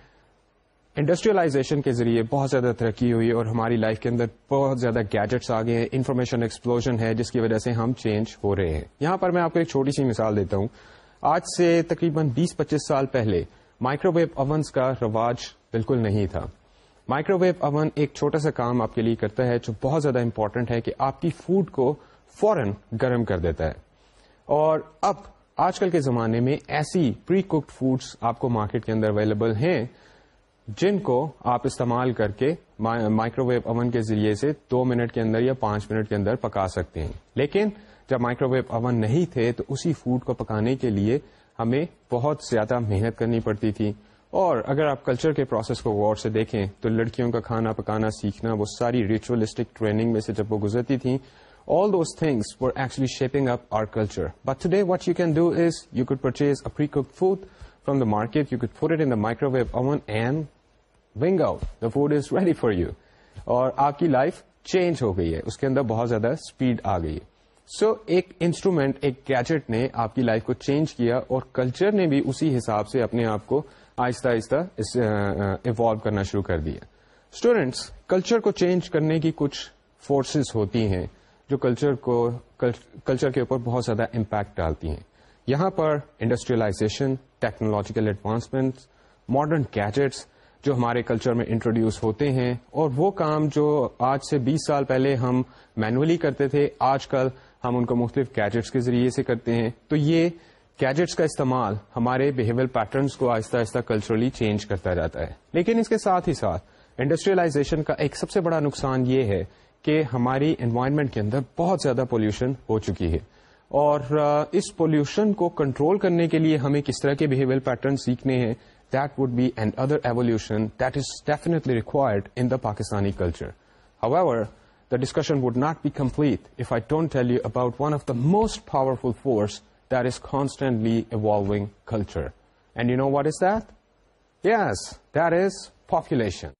انڈسٹریلائزیشن کے ذریعے بہت زیادہ ترقی ہوئی اور ہماری لائف کے اندر بہت زیادہ گیجٹس گئے ہیں انفارمیشن ایکسپلوژن ہے جس کی وجہ سے ہم چینج ہو رہے ہیں یہاں پر میں آپ کو ایک چھوٹی سی مثال دیتا ہوں آج سے تقریباً بیس پچیس سال پہلے مائکرو ویو اوونس کا رواج بالکل نہیں تھا مائکرو ویو اوون ایک چھوٹا سا کام آپ کے لیے کرتا ہے جو بہت زیادہ امپورٹنٹ ہے کہ آپ کی فوڈ کو فوراً گرم کر دیتا ہے اور اب آج کل کے زمانے میں ایسی پری کوکڈ فوڈس آپ کو مارکیٹ کے اندر اویلیبل ہیں جن کو آپ استعمال کر کے مائکرو ویو اوون کے ذریعے سے دو منٹ کے اندر یا پانچ منٹ کے اندر پکا سکتے ہیں لیکن جب مائکرو ویو اوون نہیں تھے تو اسی فوڈ کو پکانے کے لیے ہمیں بہت زیادہ محنت کرنی پڑتی تھی اور اگر آپ کلچر کے پروسیس کو غور سے دیکھیں تو لڑکیوں کا کھانا پکانا سیکھنا وہ ساری ریچولیسٹک ٹریننگ میں سے جب وہ گزرتی تھیں all those things were actually shaping up our culture. But today what you can do is you could purchase a pre-cooked food from the market you cut for it the microwave اوگ out food is ready for you اور آپ کی life change ہو گئی ہے اس کے اندر بہت زیادہ speed آ گئی ہے سو ایک انسٹرومینٹ ایک گیجٹ نے آپ کی لائف کو چینج کیا اور کلچر نے بھی اسی حساب سے اپنے آپ کو آہستہ آہستہ ایوالو کرنا شروع کر دیا اسٹوڈینٹس کلچر کو چینج کرنے کی کچھ فورسز ہوتی ہیں جو کلچر کو کلچر کے اوپر بہت زیادہ امپیکٹ ڈالتی ہیں یہاں پر industrialisation technological advancement modern gadgets جو ہمارے کلچر میں انٹروڈیوس ہوتے ہیں اور وہ کام جو آج سے بیس سال پہلے ہم مینولی کرتے تھے آج کل ہم ان کو مختلف گیجٹس کے ذریعے سے کرتے ہیں تو یہ گیجٹس کا استعمال ہمارے بہیویئر پیٹرنس کو آہستہ آہستہ کلچرلی چینج کرتا جاتا ہے لیکن اس کے ساتھ ہی ساتھ انڈسٹریلائزیشن کا ایک سب سے بڑا نقصان یہ ہے کہ ہماری انوائرمنٹ کے اندر بہت زیادہ پولوشن ہو چکی ہے اور اس پولوشن کو کنٹرول کرنے کے لیے ہمیں کس طرح کے بہیویئر پیٹرن سیکھنے ہیں that would be and other evolution that is definitely required in the Pakistani culture however the discussion would not be complete if I don't tell you about one of the most powerful force that is constantly evolving culture and you know what is that yes that is population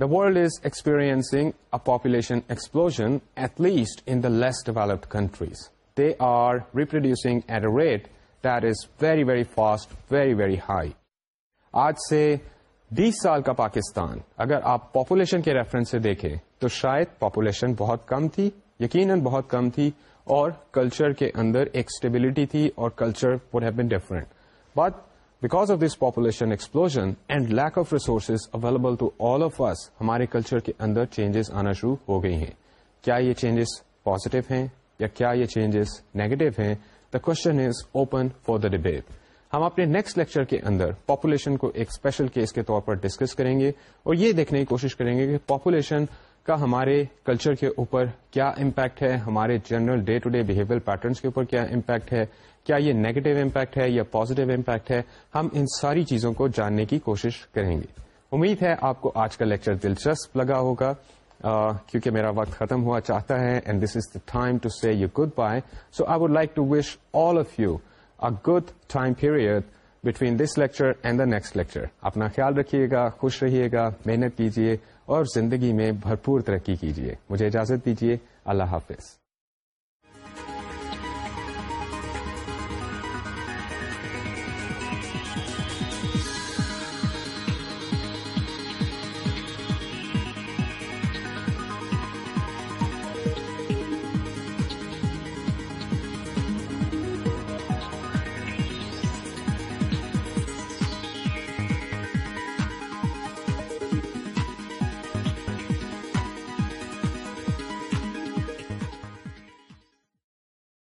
the world is experiencing a population explosion at least in the less developed countries they are reproducing at a rate that is very very fast very very high آج سے بیس سال کا پاکستان اگر آپ population کے reference سے دیکھیں تو شاید پاپولیشن بہت کم تھی یقیناً بہت کم تھی اور کلچر کے اندر ایک اسٹیبلٹی تھی اور culture would have been different but because of this population explosion and lack of resources available to all of us ہمارے کلچر کے اندر چینجز آنا شروع ہو گئی ہیں کیا یہ چینجز پازیٹو ہیں یا کیا یہ چینجز نیگیٹو ہیں the question is open for the debate ہم اپنے نیکسٹ لیکچر کے اندر پاپولیشن کو ایک اسپیشل کیس کے طور پر ڈسکس کریں گے اور یہ دیکھنے کی کوشش کریں گے کہ پاپولیشن کا ہمارے کلچر کے اوپر کیا امپیکٹ ہے ہمارے general day to day behaviour patterns کے اوپر کیا امپیکٹ ہے کیا یہ نیگیٹو امپیکٹ ہے یا پازیٹو امپیکٹ ہے ہم ان ساری چیزوں کو جاننے کی کوشش کریں گے امید ہے آپ کو آج کا لیکچر دلچسپ لگا ہوگا کیونکہ میرا وقت ختم ہوا چاہتا ہے and this is the time to see you goodbye so I would like to wish all of you a good time period between this lecture and the next lecture اپنا خیال رکھیے گا خوش رہیے گا محنت کیجیے اور زندگی میں بھرپور ترقی کیجیے مجھے اجازت دیجیے اللہ حافظ